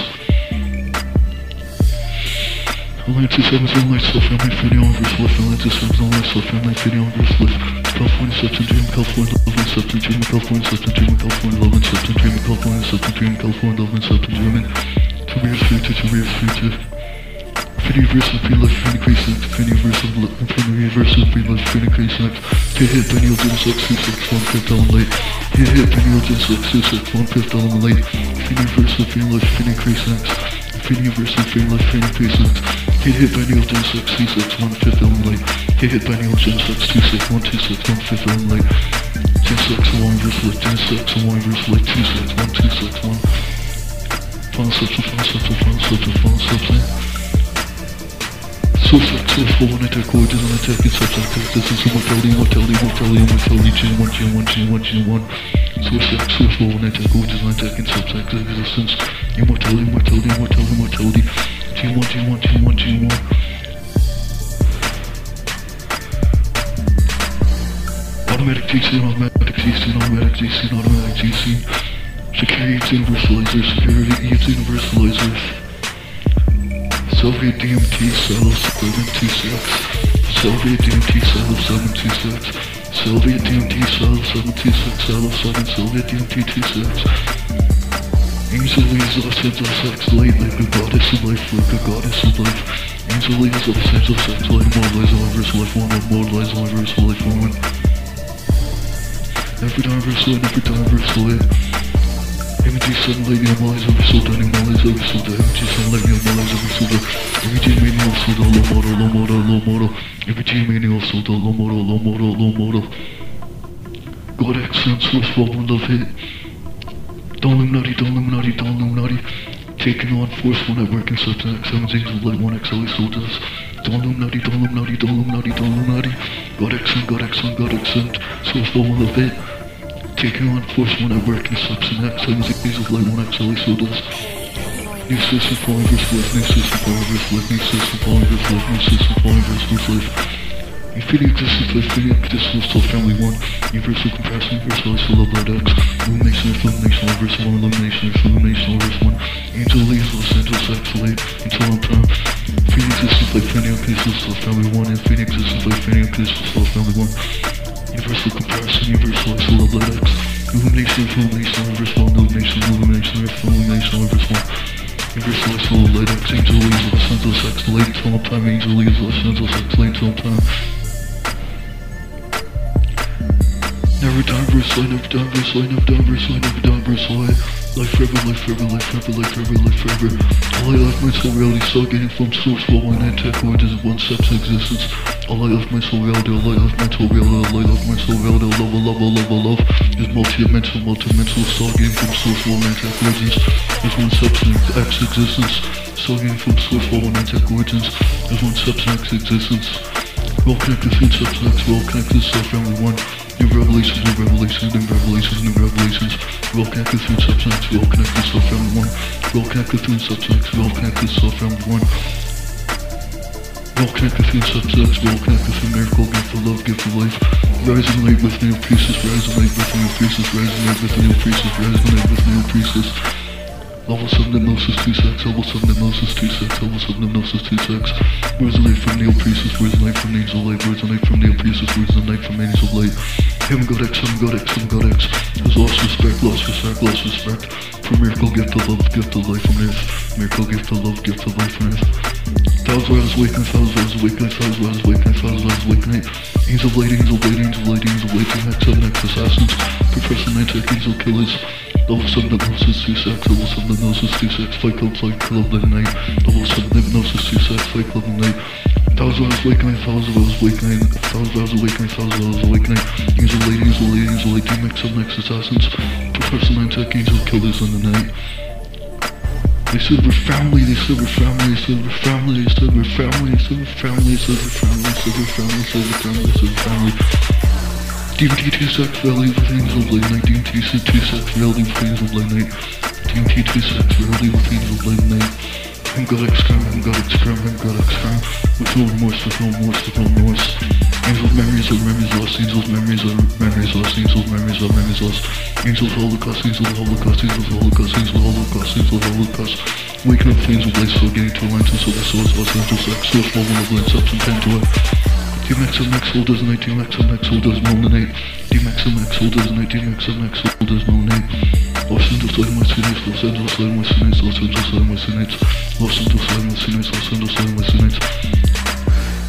Atlantis, seven, seven, light, self, family, infinity, universe, left, Atlantis, seven, seven, light, self, family, infinity, universe, left. California, substance, dream, California, love, and substance, dream, California, substance, dream, California, love, and substance, dream, California, substance, dream, California, love, and substance, dreaming. Two years, future, two years, future. Infinity verse of free life, infinity crescent, infinity verse of li- infinity verse of free life, infinity crescent. Hit hit by Neil Gen 6, 2 6, 1 fifth element late. Hit hit by Neil Gen 6, 2 6, 1 fifth element late. Infinity verse of free life, infinity crescent. Infinity verse of free life, infinity crescent. Hit hit by Neil Gen 6, 2 6, 1 fifth element late. Hit hit 6, 2 6, 1 2 6, 1 fifth element late. Gen 6, 1 verse late, Gen 6, 1 verse late, 2 6, 1 2 6, 1. Final substance, final substance, final substance, final substance. So successful when attack gorgeous and attacking substance this is immortality, immortality, immortality, immortality, Gen 1, Gen 1, Gen 1, Gen 1. So successful when attack gorgeous and attacking substance existence. Immortality, immortality, immortality, immortality. Gen 1, Gen 1, Gen 1, Gen 1. Automatic GC, automatic GC, automatic GC, automatic GC. Security it's universalizer, security it's universalizer. Soviet DMT cell 726. Soviet DMT cell 726. Soviet DMT cell 726 cell 7 Soviet DMT 26. Angel leaves Los Angeles sex light like a goddess of life, like a goddess of life. Easily Angel leaves Los Angeles sex light, mortalize all verse life one, mortalize all verse life one. Every time verse light, every time verse light. MG sun lady analyze every soul down, analyze every soul. MG sun lady analyze every soul of soul low model. Every G meaning of soul down, low model, low model, low model. God accent, source problem, love hit. Don't Illuminati, don't Illuminati, don't Illuminati. Taking on force when I work in substance, seven angels, light one XLE soldiers. Don't Illuminati, don't Illuminati, don't Illuminati, don't Illuminati. God accent, God accent, God accent, source problem, love hit. Taking on force when I work in substance X, seven angels, light one XLE soldiers. New system falling verse life, new system falling verse life, new system falling verse life, new system falling verse verse life. Infinity existence, infinity existence, till family one. Universal comparison, universal iso love light X. Illumination, illumination, universal one, illumination, illumination, universe one. Angel leaves, Los Angeles, X, late, until on time. Infinity existence, like infinity existence, till family one. Infinity existence, like infinity existence, till family one. Universal comparison, universal X. Illumination, illumination, universe one, illumination, illumination, illumination. Universal light X. Angel leaves, Los Angeles, X, late, on time. Angel leaves, Los Angeles, X, late, on time. Never diverse line, never diverse line, never diverse line, never diverse line. Life forever, life forever, life forever, life forever, life forever. All I left my soul reality saw getting from source flow and tech origins of one steps existence. All I left my soul reality, all I left my soul reality, all I left my soul reality, love, love, love, love, love. Is multi-dimensional, multi-dimensional saw getting from source flow and tech origins. Is one substance X existence. Saw getting from source flow and tech origins. Is one substance X existence. We're connected through substance, we're connected to self-family one. New revelations, new revelations, new revelations, new revelations. We're all connected through substance, all connected one. We're all connected through substance, all connected one. We're all connected through substance, all connected through miracle, gift of love, gift of life. Rising light with new priestess, rising light with new priestess, rising light with new priestess, rising light with new priestess. Level 7 hypnosis 2 sex, level 7 hypnosis 2 sex, level 7 hypnosis 2 sex. Of light from of light from Angel Light, of light from Neil Priestess, words of light from Angel Light. Heaven God X, Heaven God X, Heaven God X. Has lost respect, lost respect, lost respect. For miracle, gift of love, gift of life on earth. Miracle, gift of love, gift of life on earth. Those words weakness, those words weakness, those words weakness, those words weakness. He's a lady, he's a lady, he's a lady, he's a lady, next up, next assassins, procrastinator, he's a killers. Double sub hypnosis, two sex, double sub hypnosis, two sex, fight club, fight club, the night. Double sub hypnosis, two sex, fight club, the night. Thousand hours awakening, thousand hours awakening, thousand hours awakening, thousand hours awakening. He's a lady, he's a lady, he's a lady, next up, next assassins, procrastinator, he's a killers in the night. They said we're family, they said we're family, they said we're family, they said we're family, they said we're family, they said we're family, they said we're family, they said we're family, they said we're family. DMT 2 sex valley with angel blade night, DMT 2 sex valley with angel blade night, DMT 2 sex valley with angel blade night. Crime, I'm God X crime, I'm God X crime. With no remorse, with no remorse, with no remorse. Angels, memories of memories lost, angels, memories of memories lost, angels, memories of memories lost. Angels, holocaust, angels, holocaust, angels, holocaust, angels, holocaust, angels, holocaust. Waking up flames of blaze, so getting to Atlantis, so the source, Los Angeles, X, source, moment of land, substance, Pandora. DMX and Max holders night, DMX and Max holders night. DMX and Max holders night, DMX and Max holders no Olsun dostlarıma sinet, olsun dostlarıma sinet, olsun dostlarıma lost in the sinet, olsun dostlarıma sinet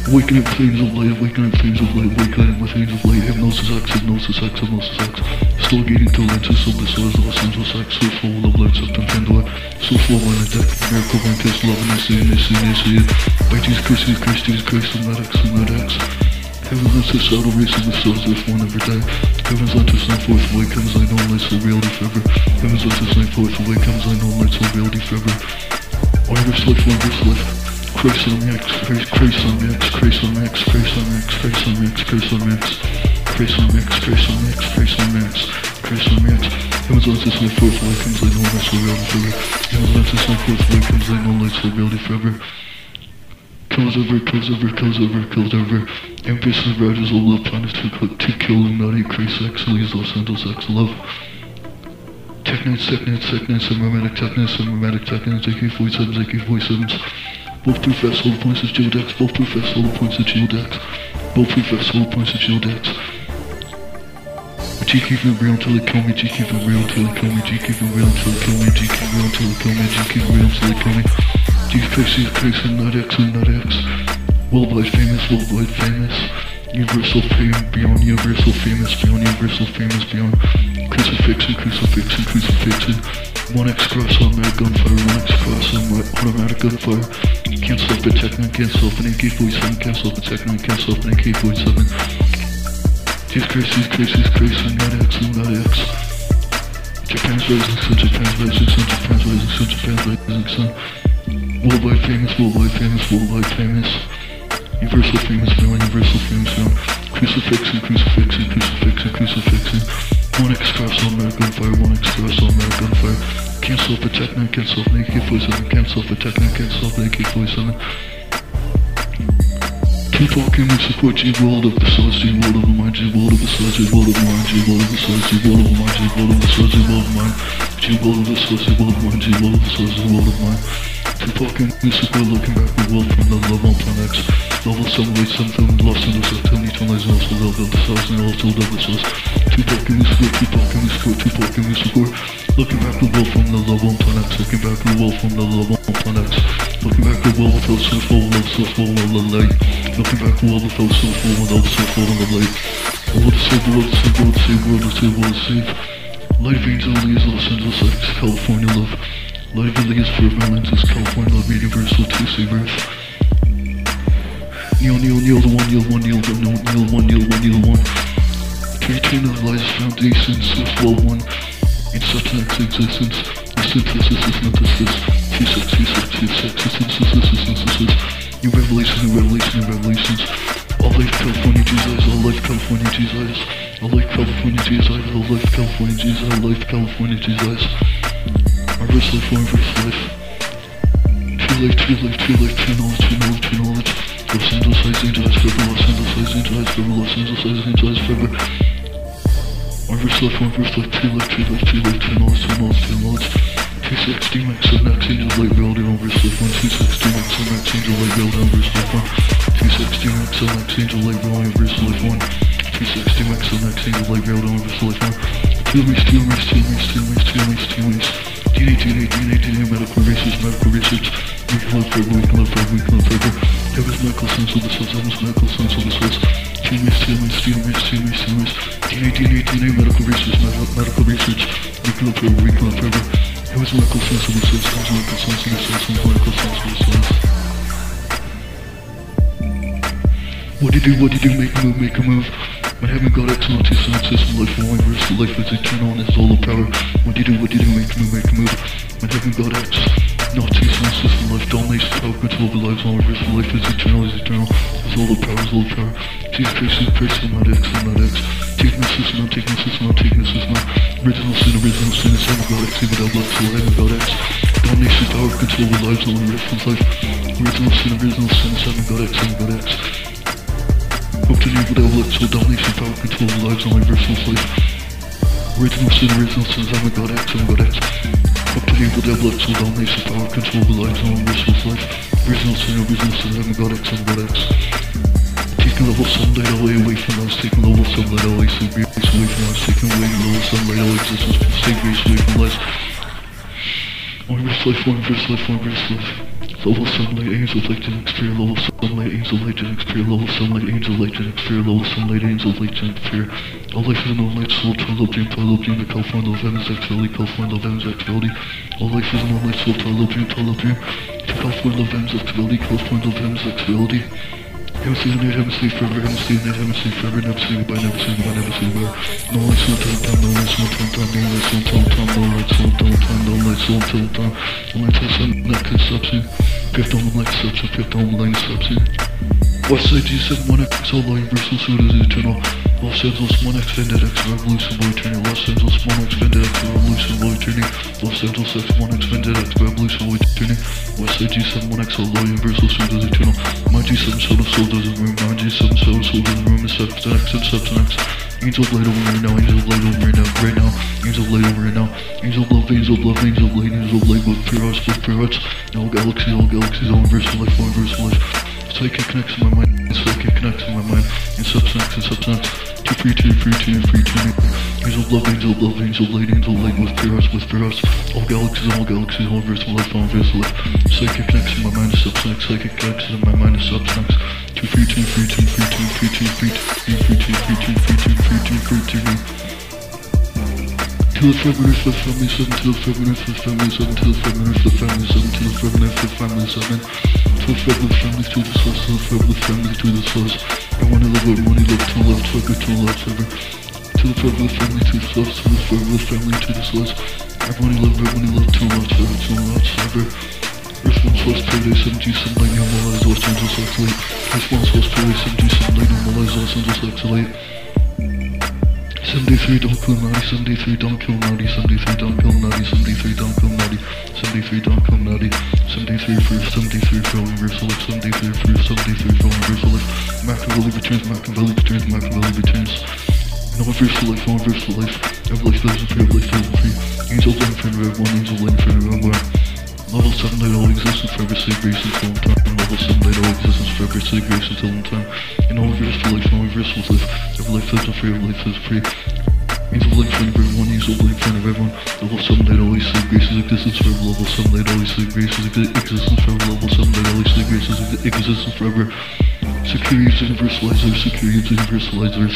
Waking up flames of light, waking up flames of light, waking up flames of light Hypnosis acts, hypnosis acts, hypnosis acts Still getting to lenses, so this was awesome, so sex, so full of light, sometimes and door So full of an attack, miracle, one kiss, love, and I see it, I see it, I see it By Jesus Christ, Jesus Christ, Jesus Christ, I'm not X, I'm not Heaven's out of race of the stars, if one ever die. Heaven's left us night forth, away comes I know lights of reality forever. Heaven's left us night forth, away comes I know lights of reality forever. One verse life, one verse life. Christ on X, Christ, on X, Christ on X, Christ on X, Christ on X, Christ on X. Christ on X, Christ on X, Christ on X, Christ on X. Heaven's left us night forth, away comes I know lights of reality forever. Heaven's left us night forth, away comes I know lights of reality forever. Kills over, kills over, kills over, kills over. Ambitious riders all love planets to, to kill Illuminati, Christ X, Elise, Los Santos X, love. Technites, technites, technites, and romantic technites, and romantic technites, AK-47s, AK-47s. Both proof X, all the points of geodex, both proof X, all the points of geodex. Both proof X, all the points of geodex. G keep it real until they kill me, G keep it real until they kill me, G keep it real until they kill me, G keep it real until they kill me, G keep it real until they kill me. Jesus Christ, and not X, and not X. Worldwide famous, worldwide famous. Universal fame, beyond universal famous, beyond universal famous, beyond crucifixion, crucifixion, crucifixion. One X cross, on automatic gunfire, one X cross, on automatic gunfire. Can't stop a Techno, can't stop an AK-47, can't stop a Techno, can't stop an AK-47. Jesus Christ, Jesus Christ, Jesus Christ, and not X, and not X. Japan's rising sun, Japan's rising sun, Japan's rising sun, Japan's rising sun. Worldwide famous, worldwide famous, worldwide famous. Universal famous film, universal famous film. Crucifixion, crucifixion, crucifixion, crucifixion. One X cross on American gunfire, one X cross on American gunfire. Can't stop a techno, can't stop an AK-47, can't stop a techno, can't stop an AK-47. Tupac and we support G world of the source, G world of the mind, G world of the source, G world of the mind, G world of the source, G world of the mind, G world of the source, G world of the mind, G world of the source, G world of the mind, G world of the source, G world of the I'm talking, this is we're looking back the world from the level to next Level 7, 8, 7, 7, lost in the sector, need to analyze and also level the thousand and also level source Two talking, this is good, two talking, this is good, two talking, this is good. Looking back the world from the level to next Looking back the world from the level to next Looking back the world without source, full of love, source, full of light. Looking back the world without source, full of love, source, full of light. World to save, world to save, world to save, world to save, world to save Light of Angel Leaves, Los Angeles, California love. Legally is for violence is California love universal to savers. Kneel, kneel, kneel, the one, kneel, one, kneel, the no, kneel, one, kneel, one, kneel, one. Creating of life's foundations of well one. In subtext existence, the synthesis is synthesis. Two sets, two sets, two sets, two synthesis, synthesis. New revelations, new revelations, new revelations. I like California Jesus, All life California Jesus. All life California Jesus, All life California Jesus, I like California Jesus. I risk life going for this life. Too late, too late, too late, too knowledge, too knowledge, too knowledge. Los Angeles, Los Angeles, forever, Los Angeles, Los Angeles, forever, Los Angeles, Los Angeles, forever. I risk life, I risk life, too late, too late, too late, too knowledge, too knowledge, too knowledge. 260 max and max angel light reality on risk life one 260 max and max angel light reality on risk life one 260 max and max angel light reality on risk life one 260 max and max angel light reality on risk life one Steal me, steal me, steal me, steal me, steal me, steal me, steal me. DNA, DNA, DNA, DNA, medical research, medical research. We can live forever, we can live forever, we can live forever. Heaven's medical sense of the source, heaven's medical sense of the source. Me's, two me's, two me's. DNA, DNA, DNA, medical research, medical, research. We can live forever, we can live forever. Heaven's medical sense of the source, heaven's medical sense of the source, heaven's medical sense of the source. What do you do, what do you do, make a move, make a move. My heaven, got it to my two senses, life flowing verse the life is eternal and it's all the power. What do you do what do you do, make move, make move. My heaven, got it, not two senses, life dominates power, control over lives, long verse the life is eternal, is eternal. It's all the power, it's all the power. Jesus Christ is Christ, I'm not X, I'm not X. Taking this is not, taking this is not, taking this is not. Original sin, original sin, it's having got X, even out left, so having got X. Domination, power, control over lives, long verse the life. Original sin, original sin, it's having got X, I'm got X. Up to the evil devil, let soul domination, power, control of lives, only verse of life. Original sin, original sin, I'm a god X, I'm a god X. Up to the evil devil, let soul domination, power, control of lives, only verse of life. Original sin, original sin, I'm a god X, I'm a god X. Taking level sunlight away, away from us, taking level sunlight away, save grace away from us, taking away level sunlight away, existence, save grace away from us. One verse life, one verse life, one verse life. Level 7 light angel legend, Jack sphere Level 7 light angel legend, Jack sphere Level 7 light angel legend, Jack sphere Level 7 light angel legend, Jack sphere All life is no light soul love, dream love, dream The California of Adam's actuality California of Adam's actuality All life is no light soul love, dream love, dream The California of Adam's actuality California of Adam's actuality Never seen it, never see forever, never seen it, never see forever, never seen goodbye, never seen goodbye, never seen goodbye. No lights on time, time, no lights on time, time, no lights on time, time, no lights on time, time, no lights on time, time. No lights on time, that can stop you. Fifth on the line stops No lights on the line stops you. Westside D7, one X, all universal, so it is eternal. Los Angeles, 1X, Vended X, Revolution, Boy Turning. Los Angeles, 1X, Vended X, Revolution, Boy Turning. Los Angeles, X, 1X, Vended X, Revolution, Boy Turning. Westside G7, 1X, all universal, so it is eternal. My G7, soul of soul doesn't room. My G7, soul of soul doesn't room. It's Substance X and Substance X. Angel light over right now, angel light over right now, right now, angel light over right now, angel of angel of angel light, angel light, with pure with pure hearts, all galaxies, all galaxies, all universal life, all universal life. Psychic connects in my mind, psychic connects in my mind, in substance, in substance, two free two, free two, free two. Angel of love, angel of love, angel of light, angel of light, with pure with pure all galaxies, all galaxies, all universal life, all universal life. Psychic connects in my mind, substance, psychic connects in my mind, substance. Two free two, free two, free two, free two, free two, free two, free two, free two, free two, free two. To Seven till feminist for family, seven till feminist for family, seven till feminist for family, seven till feminist for family, seven till feminist family to the source, till feminist family to the source. I wanna live what money love to love, fuck it to love, seven. Till feminist family to the source, till feminist family to the source. I wanna live what money love to love, seven to love, seven. Response was payday, some decent lane, normalize all changes like late. Response was payday, some decent lane, normalize all changes like late. 73 don't kill naughty 73 don't kill naughty 73 don't kill naughty 73 don't kill naughty 73 don't kill naughty 73 for 73 for universal life 73 for 73 for universal life Machiavelli returns Machiavelli returns Machiavelli returns no universal life, no universal life. Every life in free, every life in free. Angels in front of everyone, angels in front everyone Level 7 they all existed for every segregation till in time. Level 7 they all existed for every segregation till in time. In all verse for life, in all verse was life. Every life is free, every life is free. Means of life for everyone, means of life for everyone. Level 7 they always see graces existence forever. Level 7 they always see graces existence forever. Level 7 they always see graces existence forever. Securities universalizers, securities universalizers.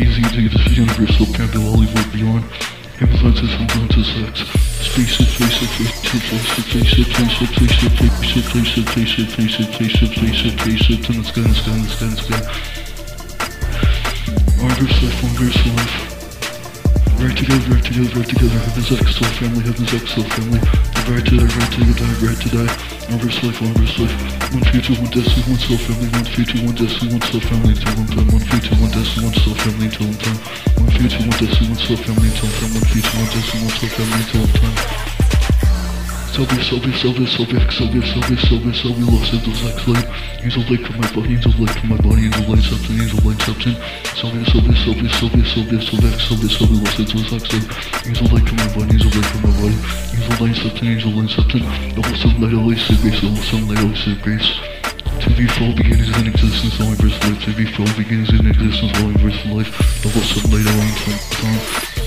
Easy to get use universal, can't be lolly beyond. Influences, influences, sex. Spaceship, spaceship, spaceship, spaceship, spaceship, spaceship, spaceship, spaceship, spaceship, spaceship, spaceship, spaceship, spaceship, in the sky, in the sky, in the sky, in the sky. Armverse life, armverse life. Right together, right together, right together. Heaven's X, soul family, heaven's X, soul family. Right to die, right to die, right to die. Armverse life, armverse life. One future, one destiny, one soul family. One future, one destiny, one soul family until one time. One future, one destiny, one soul family until one time. One future, one destiny, one soul family until one time. One future, one destiny, one soul family until one time. Sylvia, Sylvia, Sylvia, Sylvia, Sylvia, Sylvia, Sylvia, Sylvia, Los Angeles, X-Light. Angel light from my body, angel light from my body, angel light substance, angel light substance. Sylvia, Sylvia, Sylvia, Sylvia, Sylvia, Sylvia, Sylvia, Sylvia, Los Angeles, X-Light. Angel light from my body, angel light from my body, angel light substance, angel light substance. Level 7 light always say grace, level 7 light always say grace. To be full beginnings in existence, all verse life. To be full beginnings in existence, all verse life. Level 7 light always time.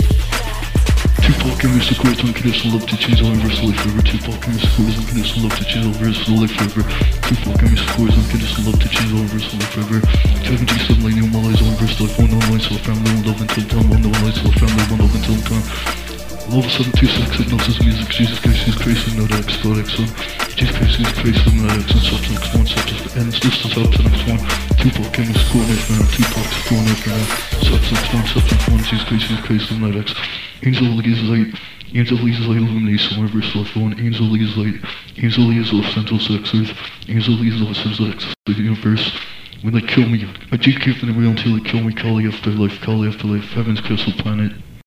Tupac and Mr. Chords unconditional love to change all universal life forever. Tupac and Mr. Chords unconditional love to change all universal life forever. Tupac and Mr. Chords unconditional love to change all universal life forever. Kevin G suddenly new lies all universal life. One lies till family, one love until time. One no lies till family, one love until time. Level 726 signals his music, Jesus Christ, he's crazy, no X, thought X, Jesus Christ, he's crazy, no X, and such next one, such as ends, distance up to next one, Tupac in school corner, man, Tupac to corner, man, substance one, substance one, Jesus Christ, he's crazy, no X, Angel of is light, Angel of is light, illumination, wherever it's left one, Angel of is light, Angel of is left, central sex, earth, Angel of is left, central sex, the universe, when they kill me, I do keep them around until they kill me, Kali afterlife, Kali afterlife, heaven's crystal planet,